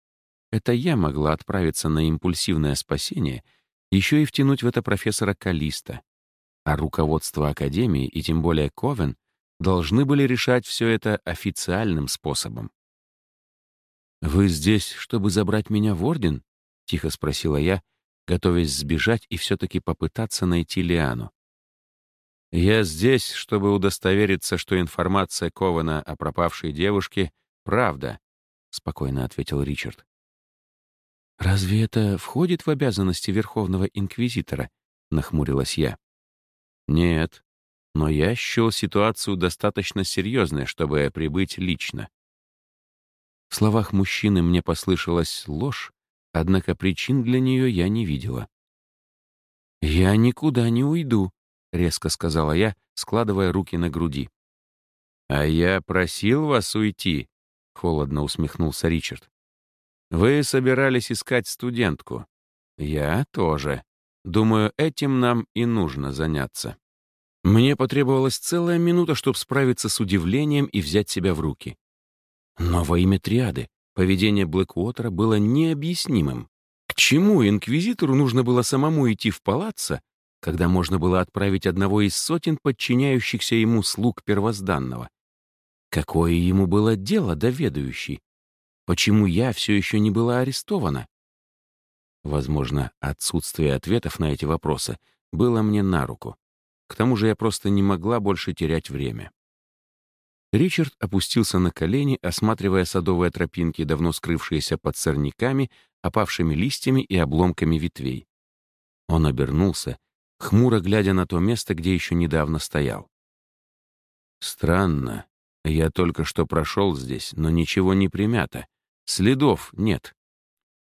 Это я могла отправиться на импульсивное спасение, еще и втянуть в это профессора Калиста. А руководство Академии, и тем более Ковен, должны были решать все это официальным способом. «Вы здесь, чтобы забрать меня в Орден?» — тихо спросила я, готовясь сбежать и все-таки попытаться найти Лиану. «Я здесь, чтобы удостовериться, что информация Кована о пропавшей девушке — правда», — спокойно ответил Ричард. «Разве это входит в обязанности Верховного Инквизитора?» — нахмурилась я. «Нет, но я счел ситуацию достаточно серьезной, чтобы прибыть лично». В словах мужчины мне послышалась ложь, Однако причин для нее я не видела. «Я никуда не уйду», — резко сказала я, складывая руки на груди. «А я просил вас уйти», — холодно усмехнулся Ричард. «Вы собирались искать студентку. Я тоже. Думаю, этим нам и нужно заняться». Мне потребовалась целая минута, чтобы справиться с удивлением и взять себя в руки. Но во имя триады Поведение Блэквотера было необъяснимым. К чему инквизитору нужно было самому идти в палаццо, когда можно было отправить одного из сотен подчиняющихся ему слуг первозданного? Какое ему было дело доведующий? Почему я все еще не была арестована? Возможно, отсутствие ответов на эти вопросы было мне на руку. К тому же я просто не могла больше терять время. Ричард опустился на колени, осматривая садовые тропинки, давно скрывшиеся под сорняками, опавшими листьями и обломками ветвей. Он обернулся, хмуро глядя на то место, где еще недавно стоял. «Странно», Я только что прошел здесь, но ничего не примято. Следов нет.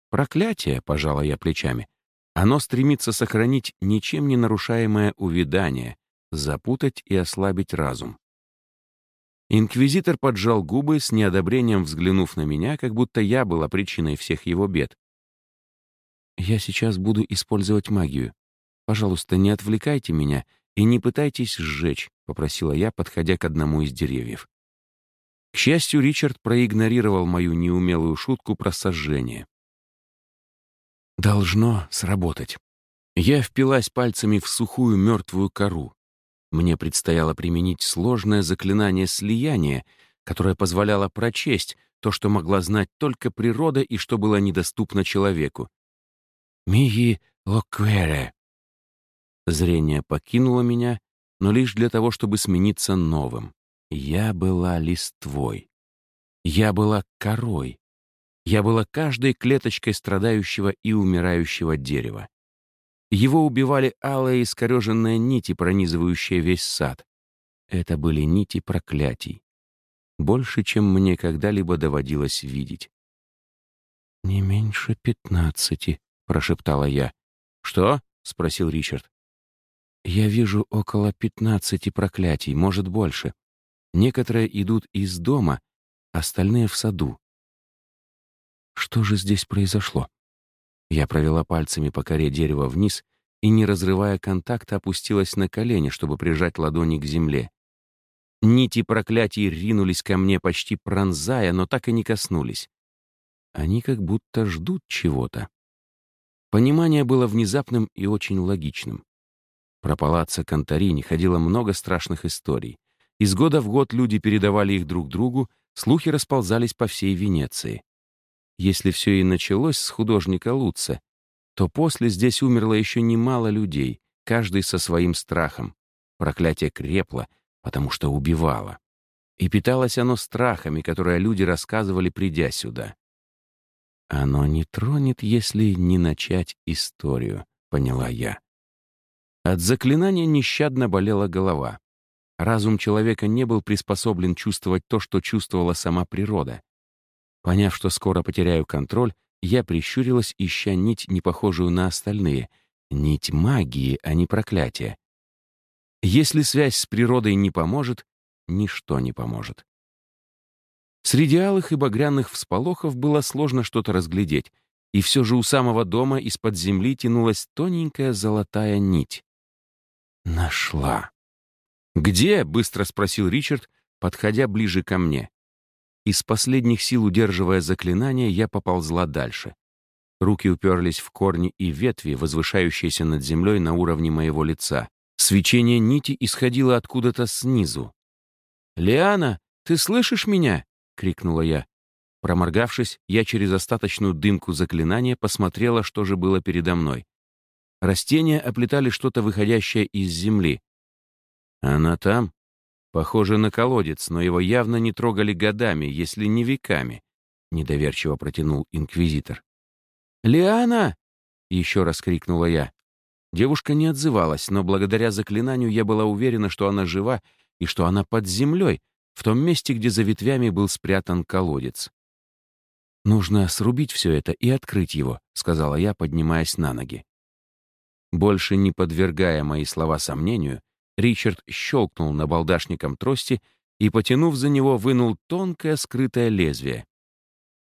Проклятие, пожала я плечами. Оно стремится сохранить ничем не нарушаемое увядание, запутать и ослабить разум. Инквизитор поджал губы, с неодобрением взглянув на меня, как будто я была причиной всех его бед. «Я сейчас буду использовать магию. Пожалуйста, не отвлекайте меня и не пытайтесь сжечь», — попросила я, подходя к одному из деревьев. К счастью, Ричард проигнорировал мою неумелую шутку про сожжение. «Должно сработать». Я впилась пальцами в сухую мертвую кору. Мне предстояло применить сложное заклинание слияния, которое позволяло прочесть то, что могла знать только природа и что было недоступно человеку. «Миги локвере». Зрение покинуло меня, но лишь для того, чтобы смениться новым. Я была листвой. Я была корой. Я была каждой клеточкой страдающего и умирающего дерева. Его убивали алые искореженные нити, пронизывающие весь сад. Это были нити проклятий. Больше, чем мне когда-либо доводилось видеть. «Не меньше пятнадцати», — прошептала я. «Что?» — спросил Ричард. «Я вижу около пятнадцати проклятий, может, больше. Некоторые идут из дома, остальные — в саду. Что же здесь произошло? Я провела пальцами по коре дерева вниз и, не разрывая контакта, опустилась на колени, чтобы прижать ладони к земле. Нити проклятий ринулись ко мне, почти пронзая, но так и не коснулись. Они как будто ждут чего-то. Понимание было внезапным и очень логичным. Про палаццо Конторини ходило много страшных историй. Из года в год люди передавали их друг другу, слухи расползались по всей Венеции. Если все и началось с художника Луца, то после здесь умерло еще немало людей, каждый со своим страхом. Проклятие крепло, потому что убивало. И питалось оно страхами, которые люди рассказывали, придя сюда. «Оно не тронет, если не начать историю», — поняла я. От заклинания нещадно болела голова. Разум человека не был приспособлен чувствовать то, что чувствовала сама природа. Поняв, что скоро потеряю контроль, я прищурилась, ища нить, не похожую на остальные. Нить магии, а не проклятия. Если связь с природой не поможет, ничто не поможет. Среди алых и багряных всполохов было сложно что-то разглядеть, и все же у самого дома из-под земли тянулась тоненькая золотая нить. Нашла. «Где?» — быстро спросил Ричард, подходя ближе ко мне. Из последних сил удерживая заклинание, я поползла дальше. Руки уперлись в корни и ветви, возвышающиеся над землей на уровне моего лица. Свечение нити исходило откуда-то снизу. «Лиана, ты слышишь меня?» — крикнула я. Проморгавшись, я через остаточную дымку заклинания посмотрела, что же было передо мной. Растения оплетали что-то выходящее из земли. «Она там?» Похоже на колодец, но его явно не трогали годами, если не веками, — недоверчиво протянул инквизитор. «Лиана!» — еще раз крикнула я. Девушка не отзывалась, но благодаря заклинанию я была уверена, что она жива и что она под землей, в том месте, где за ветвями был спрятан колодец. «Нужно срубить все это и открыть его», — сказала я, поднимаясь на ноги. Больше не подвергая мои слова сомнению, Ричард щелкнул набалдашником трости и, потянув за него, вынул тонкое скрытое лезвие.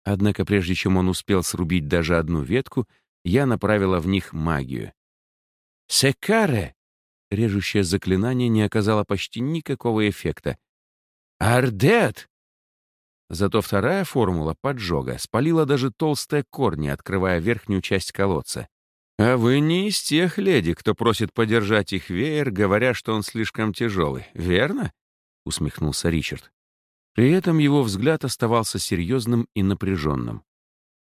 Однако прежде чем он успел срубить даже одну ветку, я направила в них магию. «Секаре!» Режущее заклинание не оказало почти никакого эффекта. «Ардет!» Зато вторая формула поджога спалила даже толстые корни, открывая верхнюю часть колодца. «А вы не из тех леди, кто просит подержать их веер, говоря, что он слишком тяжелый, верно?» — усмехнулся Ричард. При этом его взгляд оставался серьезным и напряженным.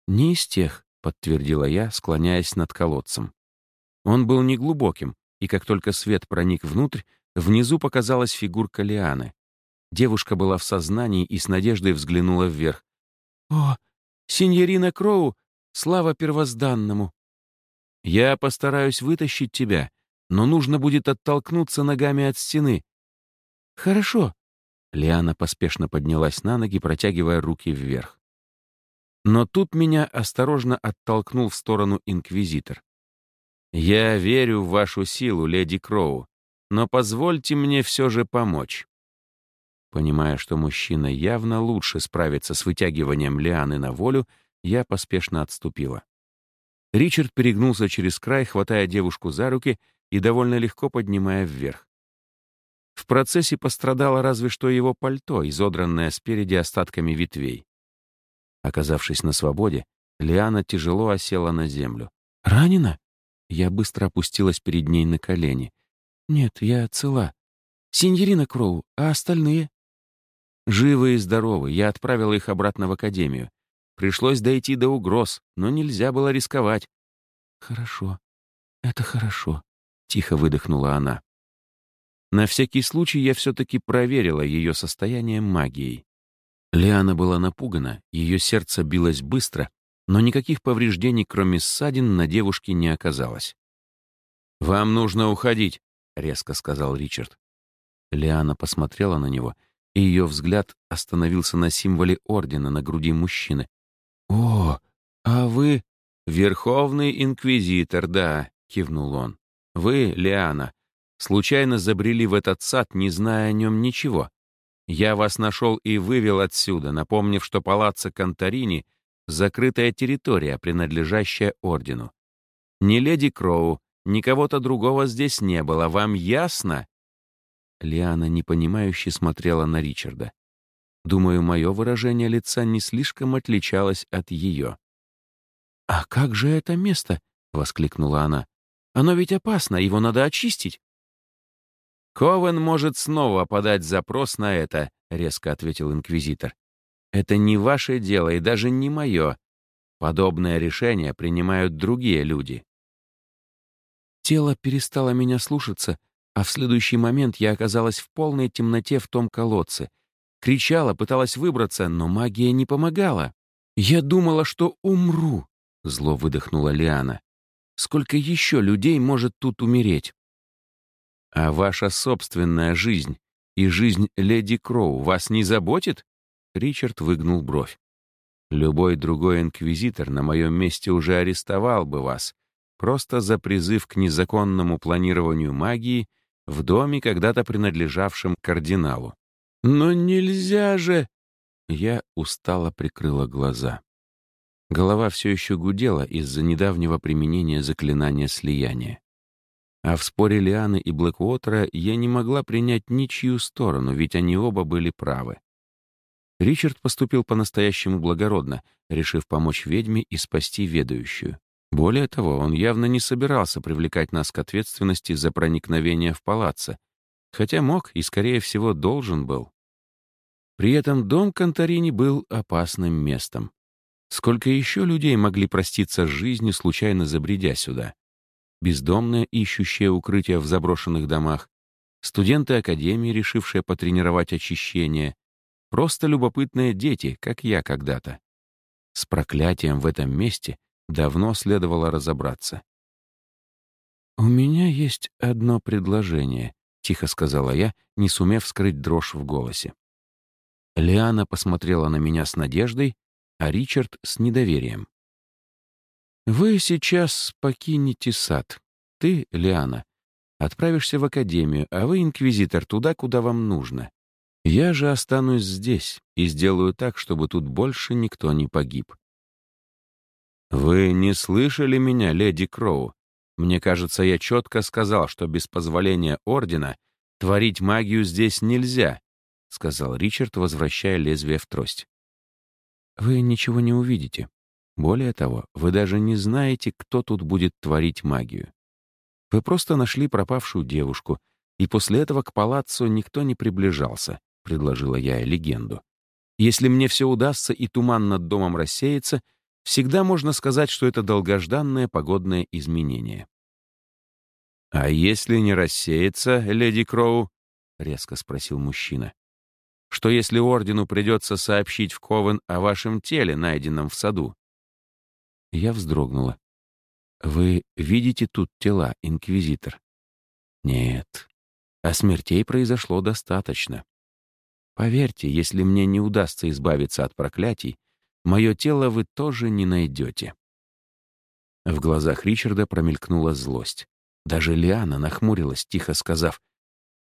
«Не из тех», — подтвердила я, склоняясь над колодцем. Он был неглубоким, и как только свет проник внутрь, внизу показалась фигурка Лианы. Девушка была в сознании и с надеждой взглянула вверх. «О, синьорина Кроу, слава первозданному!» Я постараюсь вытащить тебя, но нужно будет оттолкнуться ногами от стены. Хорошо. Лиана поспешно поднялась на ноги, протягивая руки вверх. Но тут меня осторожно оттолкнул в сторону инквизитор. «Я верю в вашу силу, леди Кроу, но позвольте мне все же помочь». Понимая, что мужчина явно лучше справится с вытягиванием лианы на волю, я поспешно отступила. Ричард перегнулся через край, хватая девушку за руки и довольно легко поднимая вверх. В процессе пострадало разве что его пальто, изодранное спереди остатками ветвей. Оказавшись на свободе, Лиана тяжело осела на землю. «Ранена?» Я быстро опустилась перед ней на колени. «Нет, я цела. Синьорина Кроу, а остальные?» «Живы и здоровы. Я отправила их обратно в академию. Пришлось дойти до угроз, но нельзя было рисковать». «Хорошо. Это хорошо», — тихо выдохнула она. На всякий случай я все-таки проверила ее состояние магией. Лиана была напугана, ее сердце билось быстро, но никаких повреждений, кроме ссадин, на девушке не оказалось. «Вам нужно уходить», — резко сказал Ричард. Лиана посмотрела на него, и ее взгляд остановился на символе ордена на груди мужчины. «О, а вы...» «Верховный инквизитор, да», — кивнул он. «Вы, Лиана, случайно забрели в этот сад, не зная о нем ничего. Я вас нашел и вывел отсюда, напомнив, что палаццо Конторини — закрытая территория, принадлежащая ордену. Ни леди Кроу, ни кого-то другого здесь не было. Вам ясно?» Лиана непонимающе смотрела на Ричарда. Думаю, мое выражение лица не слишком отличалось от ее. «А как же это место?» — воскликнула она. «Оно ведь опасно, его надо очистить». «Ковен может снова подать запрос на это», — резко ответил инквизитор. «Это не ваше дело и даже не мое. Подобное решение принимают другие люди». Тело перестало меня слушаться, а в следующий момент я оказалась в полной темноте в том колодце. Кричала, пыталась выбраться, но магия не помогала. «Я думала, что умру», — зло выдохнула Лиана. «Сколько еще людей может тут умереть?» А ваша собственная жизнь и жизнь леди Кроу вас не заботит? Ричард выгнул бровь. Любой другой инквизитор на моем месте уже арестовал бы вас, просто за призыв к незаконному планированию магии в доме, когда-то принадлежавшем кардиналу. Но нельзя же... Я устало прикрыла глаза. Голова все еще гудела из-за недавнего применения заклинания слияния. А в споре Лианы и Блэквотера я не могла принять ничью сторону, ведь они оба были правы. Ричард поступил по-настоящему благородно, решив помочь ведьме и спасти ведающую. Более того, он явно не собирался привлекать нас к ответственности за проникновение в палаццо, хотя мог и, скорее всего, должен был. При этом дом Конторини был опасным местом. Сколько еще людей могли проститься с жизнью, случайно забредя сюда? бездомные, ищущие укрытия в заброшенных домах, студенты академии, решившие потренировать очищение, просто любопытные дети, как я когда-то. С проклятием в этом месте давно следовало разобраться. «У меня есть одно предложение», — тихо сказала я, не сумев скрыть дрожь в голосе. Лиана посмотрела на меня с надеждой, а Ричард — с недоверием. Вы сейчас покинете сад. Ты, Лиана, отправишься в академию, а вы, инквизитор, туда, куда вам нужно. Я же останусь здесь и сделаю так, чтобы тут больше никто не погиб. Вы не слышали меня, леди Кроу? Мне кажется, я четко сказал, что без позволения Ордена творить магию здесь нельзя, сказал Ричард, возвращая лезвие в трость. Вы ничего не увидите. Более того, вы даже не знаете, кто тут будет творить магию. Вы просто нашли пропавшую девушку, и после этого к палаццо никто не приближался, предложила я легенду. Если мне все удастся и туман над домом рассеется, всегда можно сказать, что это долгожданное погодное изменение. «А если не рассеется, леди Кроу?» — резко спросил мужчина. «Что если ордену придется сообщить в Ковен о вашем теле, найденном в саду? Я вздрогнула. «Вы видите тут тела, инквизитор?» «Нет. А смертей произошло достаточно. Поверьте, если мне не удастся избавиться от проклятий, мое тело вы тоже не найдете. В глазах Ричарда промелькнула злость. Даже Лиана нахмурилась, тихо сказав,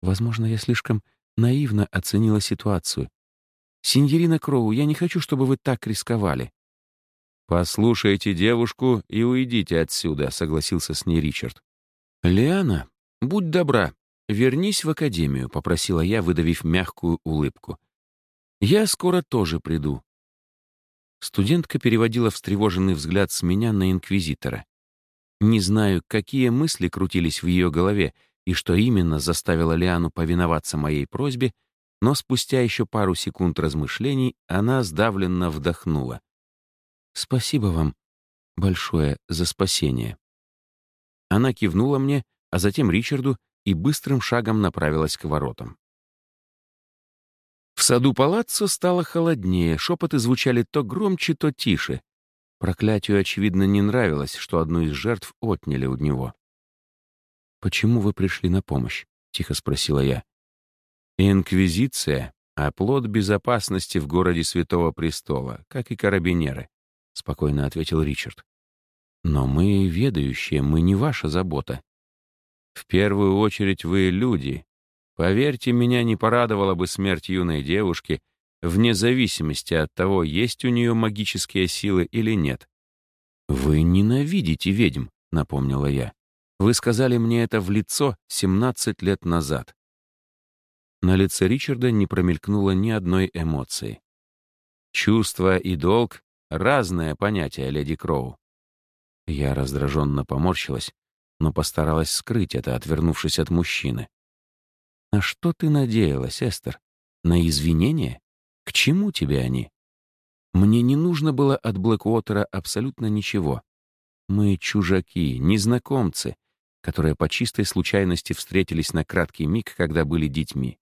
«Возможно, я слишком наивно оценила ситуацию. Синьорина Кроу, я не хочу, чтобы вы так рисковали». «Послушайте девушку и уйдите отсюда», — согласился с ней Ричард. «Лиана, будь добра, вернись в академию», — попросила я, выдавив мягкую улыбку. «Я скоро тоже приду». Студентка переводила встревоженный взгляд с меня на инквизитора. Не знаю, какие мысли крутились в ее голове и что именно заставило Лиану повиноваться моей просьбе, но спустя еще пару секунд размышлений она сдавленно вдохнула. «Спасибо вам большое за спасение». Она кивнула мне, а затем Ричарду и быстрым шагом направилась к воротам. В саду палаццо стало холоднее, шепоты звучали то громче, то тише. Проклятию, очевидно, не нравилось, что одну из жертв отняли у него. «Почему вы пришли на помощь?» — тихо спросила я. «Инквизиция — оплот безопасности в городе Святого Престола, как и карабинеры», — спокойно ответил Ричард. «Но мы ведающие, мы не ваша забота. В первую очередь вы люди. Поверьте, меня не порадовала бы смерть юной девушки, вне зависимости от того, есть у нее магические силы или нет. «Вы ненавидите ведьм», — напомнила я. «Вы сказали мне это в лицо 17 лет назад». На лице Ричарда не промелькнуло ни одной эмоции. «Чувство и долг — разное понятие, леди Кроу». Я раздраженно поморщилась, но постаралась скрыть это, отвернувшись от мужчины. «На что ты надеялась, Эстер? На извинения? К чему тебе они? Мне не нужно было от Блэквотера абсолютно ничего. Мы чужаки, незнакомцы, которые по чистой случайности встретились на краткий миг, когда были детьми.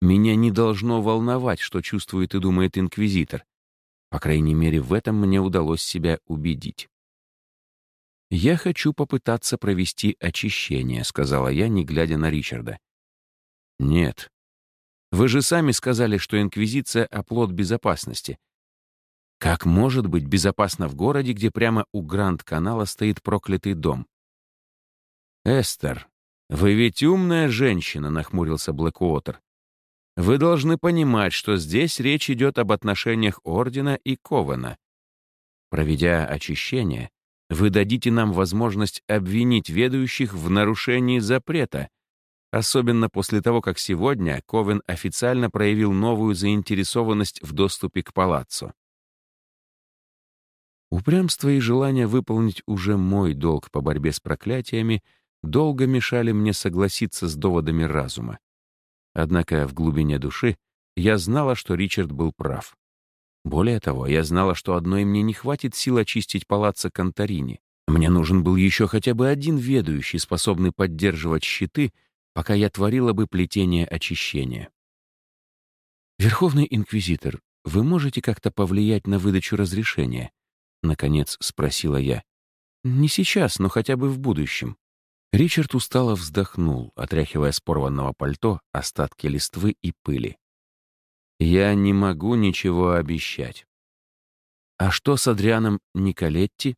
Меня не должно волновать, что чувствует и думает инквизитор. По крайней мере, в этом мне удалось себя убедить. «Я хочу попытаться провести очищение», — сказала я, не глядя на Ричарда. «Нет. Вы же сами сказали, что Инквизиция — оплот безопасности. Как может быть безопасно в городе, где прямо у Гранд-канала стоит проклятый дом?» «Эстер, вы ведь умная женщина», — нахмурился Блэкуотер. «Вы должны понимать, что здесь речь идет об отношениях Ордена и Ковена. Проведя очищение, вы дадите нам возможность обвинить ведущих в нарушении запрета, особенно после того, как сегодня Ковен официально проявил новую заинтересованность в доступе к палаццо. Упрямство и желание выполнить уже мой долг по борьбе с проклятиями долго мешали мне согласиться с доводами разума. Однако в глубине души я знала, что Ричард был прав. Более того, я знала, что одной мне не хватит сил очистить палаццо Конторини. Мне нужен был еще хотя бы один ведущий, способный поддерживать щиты, пока я творила бы плетение очищения. «Верховный инквизитор, вы можете как-то повлиять на выдачу разрешения?» — наконец спросила я. «Не сейчас, но хотя бы в будущем». Ричард устало вздохнул, отряхивая с порванного пальто остатки листвы и пыли. Я не могу ничего обещать. А что с Адрианом Николетти?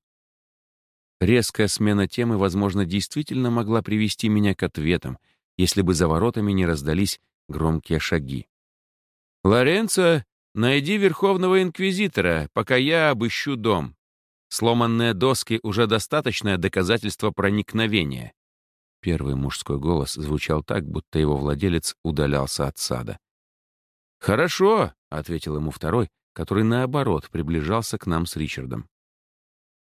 Резкая смена темы, возможно, действительно могла привести меня к ответам, если бы за воротами не раздались громкие шаги. «Лоренцо, найди Верховного Инквизитора, пока я обыщу дом. Сломанные доски — уже достаточное доказательство проникновения». Первый мужской голос звучал так, будто его владелец удалялся от сада. «Хорошо», — ответил ему второй, который, наоборот, приближался к нам с Ричардом.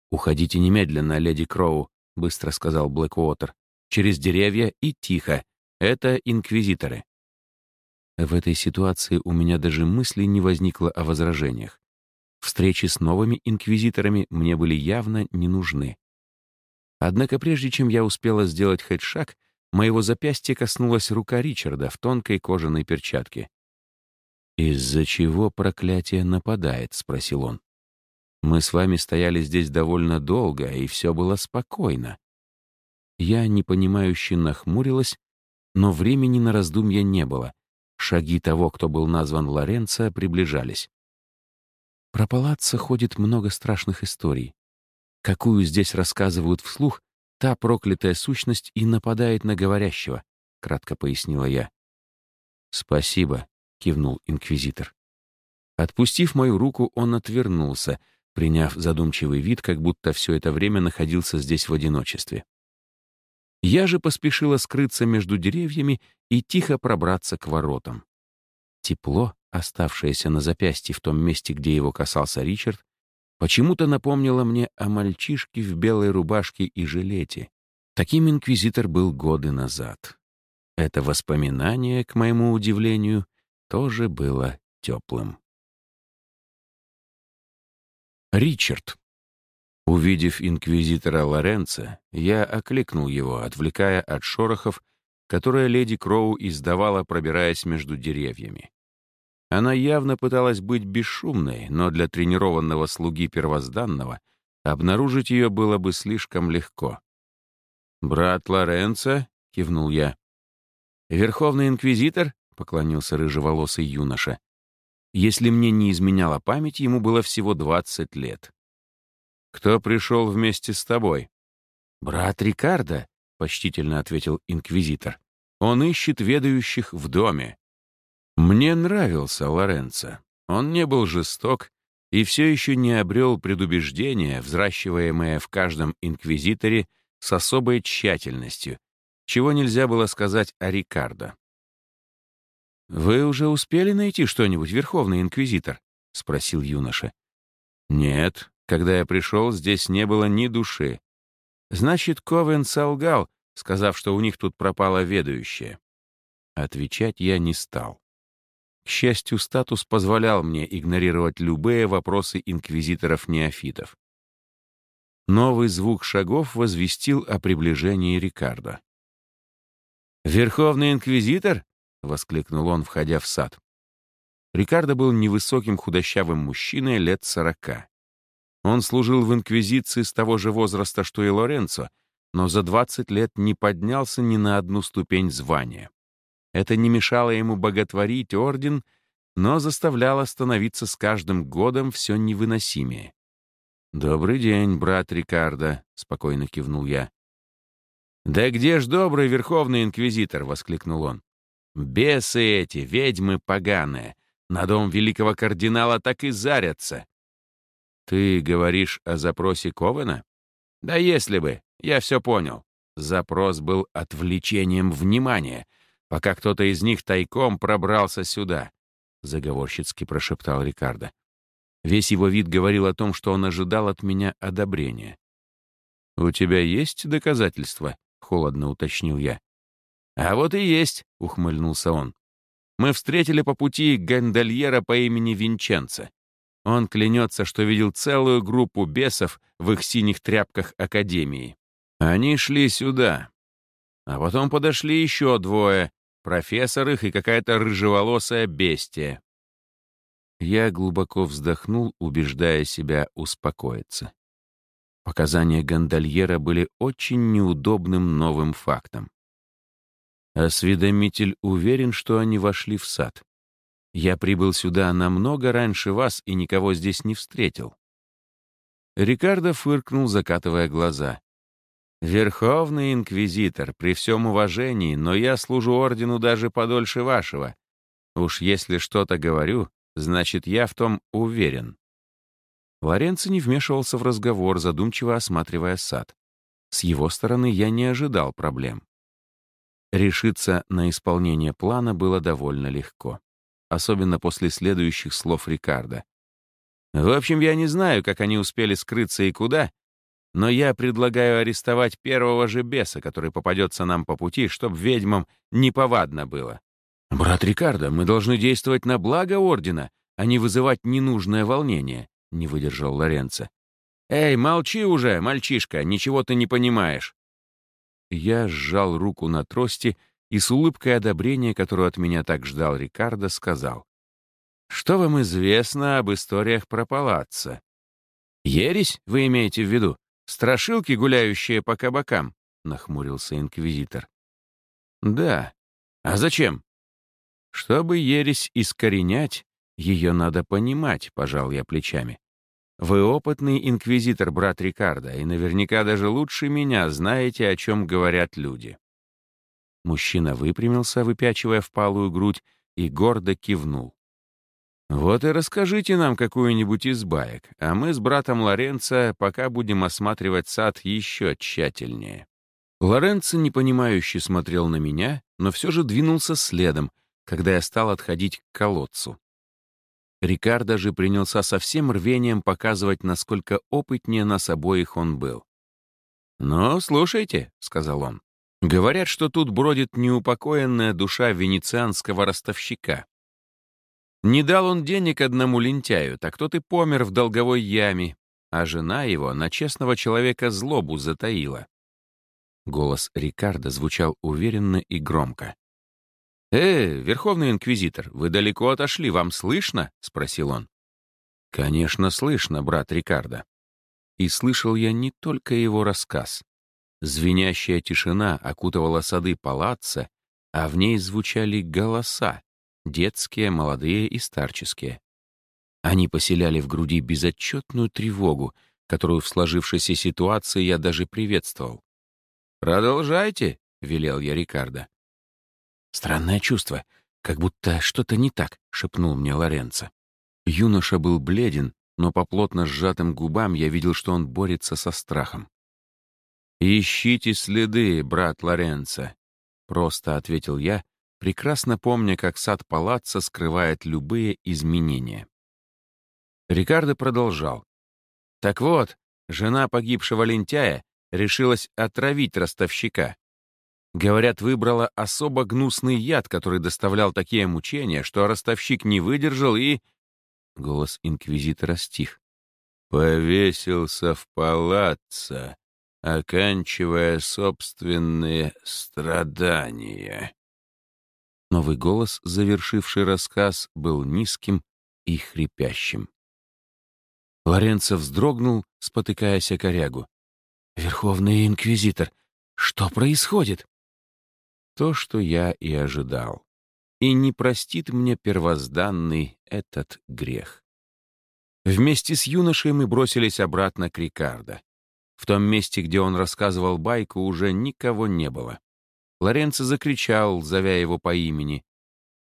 «Уходите немедленно, леди Кроу», — быстро сказал Блэквотер. «Через деревья и тихо. Это инквизиторы». В этой ситуации у меня даже мысли не возникло о возражениях. Встречи с новыми инквизиторами мне были явно не нужны. Однако прежде чем я успела сделать хоть шаг, моего запястья коснулась рука Ричарда в тонкой кожаной перчатке. «Из-за чего проклятие нападает?» — спросил он. «Мы с вами стояли здесь довольно долго, и все было спокойно». Я непонимающе нахмурилась, но времени на раздумья не было. Шаги того, кто был назван Лоренцо, приближались. Про палаццо ходит много страшных историй. Какую здесь рассказывают вслух, та проклятая сущность и нападает на говорящего, — кратко пояснила я. «Спасибо», — кивнул инквизитор. Отпустив мою руку, он отвернулся, приняв задумчивый вид, как будто все это время находился здесь в одиночестве. Я же поспешила скрыться между деревьями и тихо пробраться к воротам. Тепло, оставшееся на запястье в том месте, где его касался Ричард, почему-то напомнило мне о мальчишке в белой рубашке и жилете. Таким инквизитор был годы назад. Это воспоминание, к моему удивлению, тоже было теплым. Ричард. Увидев инквизитора Лоренца, я окликнул его, отвлекая от шорохов, которые леди Кроу издавала, пробираясь между деревьями. Она явно пыталась быть бесшумной, но для тренированного слуги первозданного обнаружить ее было бы слишком легко. «Брат Лоренца?» — кивнул я. «Верховный инквизитор?» — поклонился рыжеволосый юноша. Если мне не изменяла память, ему было всего двадцать лет. «Кто пришел вместе с тобой?» «Брат Рикардо», — почтительно ответил инквизитор. «Он ищет ведающих в доме». Мне нравился Лоренцо. Он не был жесток и все еще не обрел предубеждения, взращиваемое в каждом инквизиторе с особой тщательностью, чего нельзя было сказать о Рикардо. «Вы уже успели найти что-нибудь, Верховный Инквизитор?» — спросил юноша. «Нет, когда я пришел, здесь не было ни души. Значит, Ковен солгал, сказав, что у них тут пропала ведающая. Отвечать я не стал. К счастью, статус позволял мне игнорировать любые вопросы инквизиторов-неофитов. Новый звук шагов возвестил о приближении Рикардо. «Верховный инквизитор?» — воскликнул он, входя в сад. Рикардо был невысоким худощавым мужчиной лет сорока. Он служил в Инквизиции с того же возраста, что и Лоренцо, но за 20 лет не поднялся ни на одну ступень звания. Это не мешало ему боготворить орден, но заставляло становиться с каждым годом все невыносимее. «Добрый день, брат Рикардо», — спокойно кивнул я. «Да где ж добрый верховный инквизитор?» — воскликнул он. «Бесы эти, ведьмы поганые, на дом великого кардинала так и зарятся. «Ты говоришь о запросе Ковена?» «Да если бы, я все понял. Запрос был отвлечением внимания, пока кто-то из них тайком пробрался сюда», — заговорщицки прошептал Рикардо. Весь его вид говорил о том, что он ожидал от меня одобрения. «У тебя есть доказательства?» — холодно уточнил я. «А вот и есть», — ухмыльнулся он. «Мы встретили по пути гондольера по имени Винченцо. Он клянется, что видел целую группу бесов в их синих тряпках Академии. Они шли сюда. А потом подошли еще двое, профессор их и какая-то рыжеволосая бестия. Я глубоко вздохнул, убеждая себя успокоиться. Показания гондольера были очень неудобным новым фактом. Осведомитель уверен, что они вошли в сад. Я прибыл сюда намного раньше вас и никого здесь не встретил». Рикардо фыркнул, закатывая глаза. «Верховный инквизитор, при всем уважении, но я служу ордену даже подольше вашего. Уж если что-то говорю, значит, я в том уверен». Лоренцо не вмешивался в разговор, задумчиво осматривая сад. С его стороны я не ожидал проблем. Решиться на исполнение плана было довольно легко особенно после следующих слов Рикардо. В общем, я не знаю, как они успели скрыться и куда, но я предлагаю арестовать первого же беса, который попадется нам по пути, чтобы ведьмам неповадно было. «Брат Рикардо, мы должны действовать на благо Ордена, а не вызывать ненужное волнение», — не выдержал Лоренцо. «Эй, молчи уже, мальчишка, ничего ты не понимаешь». Я сжал руку на трости и с улыбкой одобрения, которую от меня так ждал Рикардо, сказал. «Что вам известно об историях про палаццо?» «Ересь, вы имеете в виду? Страшилки, гуляющие по кабакам?» — нахмурился инквизитор. «Да. А зачем?» Чтобы ересь искоренять, ее надо понимать, пожал я плечами. Вы опытный инквизитор, брат Рикардо, и наверняка даже лучше меня знаете, о чем говорят люди. Мужчина выпрямился, выпячивая впалую грудь, и гордо кивнул. «Вот и расскажите нам какую-нибудь из баек, а мы с братом Лоренцо пока будем осматривать сад еще тщательнее». Лоренцо непонимающе смотрел на меня, но все же двинулся следом, когда я стал отходить к колодцу. Рикардо же принялся со всем рвением показывать, насколько опытнее нас обоих он был. «Ну, слушайте», — сказал он, — «говорят, что тут бродит неупокоенная душа венецианского ростовщика. Не дал он денег одному лентяю, так тот и помер в долговой яме, а жена его на честного человека злобу затаила». Голос Рикардо звучал уверенно и громко. «Э, Верховный Инквизитор, вы далеко отошли, вам слышно?» — спросил он. «Конечно, слышно, брат Рикардо». И слышал я не только его рассказ. Звенящая тишина окутывала сады палаца, а в ней звучали голоса, детские, молодые и старческие. Они поселяли в груди безотчетную тревогу, которую в сложившейся ситуации я даже приветствовал. «Продолжайте», — велел я Рикардо. «Странное чувство, как будто что-то не так», — шепнул мне Лоренцо. Юноша был бледен, но по плотно сжатым губам я видел, что он борется со страхом. «Ищите следы, брат Лоренцо», — просто ответил я, прекрасно помня, как сад палаца скрывает любые изменения. Рикардо продолжал. «Так вот, жена погибшего лентяя решилась отравить ростовщика. Говорят, выбрала особо гнусный яд, который доставлял такие мучения, что ростовщик не выдержал и... Голос инквизитора стих. Повесился в палаццо, оканчивая собственные страдания. Новый голос, завершивший рассказ, был низким и хрипящим. Лоренцо вздрогнул, спотыкаясь о корягу. «Верховный инквизитор, что происходит?» То, что я и ожидал. И не простит мне первозданный этот грех. Вместе с юношей мы бросились обратно к Рикардо. В том месте, где он рассказывал байку, уже никого не было. Лоренцо закричал, зовя его по имени.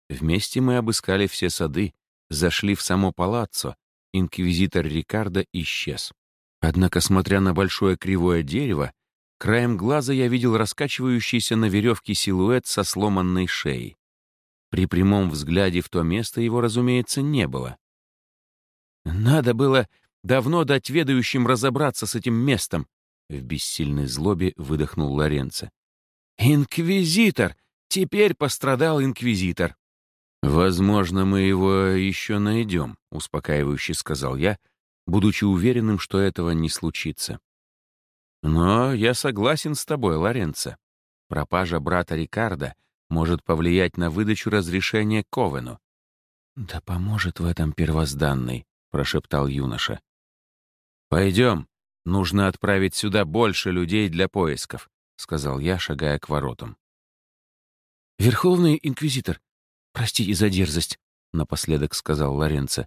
Вместе мы обыскали все сады, зашли в само палаццо. Инквизитор Рикардо исчез. Однако, смотря на большое кривое дерево, Краем глаза я видел раскачивающийся на веревке силуэт со сломанной шеей. При прямом взгляде в то место его, разумеется, не было. «Надо было давно дать ведающим разобраться с этим местом», — в бессильной злобе выдохнул Лоренцо. «Инквизитор! Теперь пострадал инквизитор!» «Возможно, мы его еще найдем», — успокаивающе сказал я, будучи уверенным, что этого не случится. Но я согласен с тобой, Лоренцо. Пропажа брата Рикардо может повлиять на выдачу разрешения Ковену. «Да поможет в этом первозданный», — прошептал юноша. «Пойдем. Нужно отправить сюда больше людей для поисков», — сказал я, шагая к воротам. «Верховный инквизитор, простите за дерзость», — напоследок сказал Лоренцо.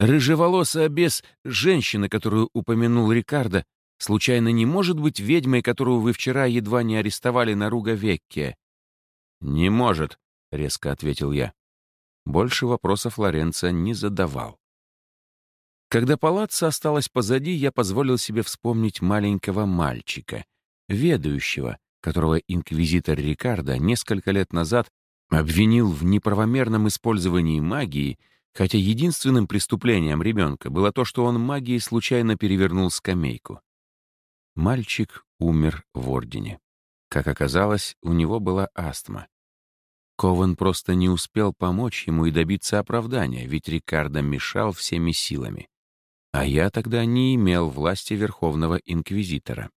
«Рыжеволосая бес, женщина, которую упомянул Рикардо, случайно не может быть ведьмой, которую вы вчера едва не арестовали на Руговекке?» «Не может», — резко ответил я. Больше вопросов Лоренцо не задавал. Когда палаца осталась позади, я позволил себе вспомнить маленького мальчика, ведающего, которого инквизитор Рикардо несколько лет назад обвинил в неправомерном использовании магии, хотя единственным преступлением ребенка было то, что он магией случайно перевернул скамейку. Мальчик умер в Ордене. Как оказалось, у него была астма. Кован просто не успел помочь ему и добиться оправдания, ведь Рикардо мешал всеми силами. А я тогда не имел власти Верховного Инквизитора.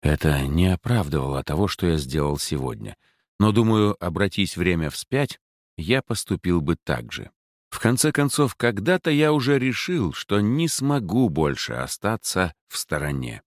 Это не оправдывало того, что я сделал сегодня. Но, думаю, обратись время вспять, я поступил бы так же. В конце концов, когда-то я уже решил, что не смогу больше остаться в стороне.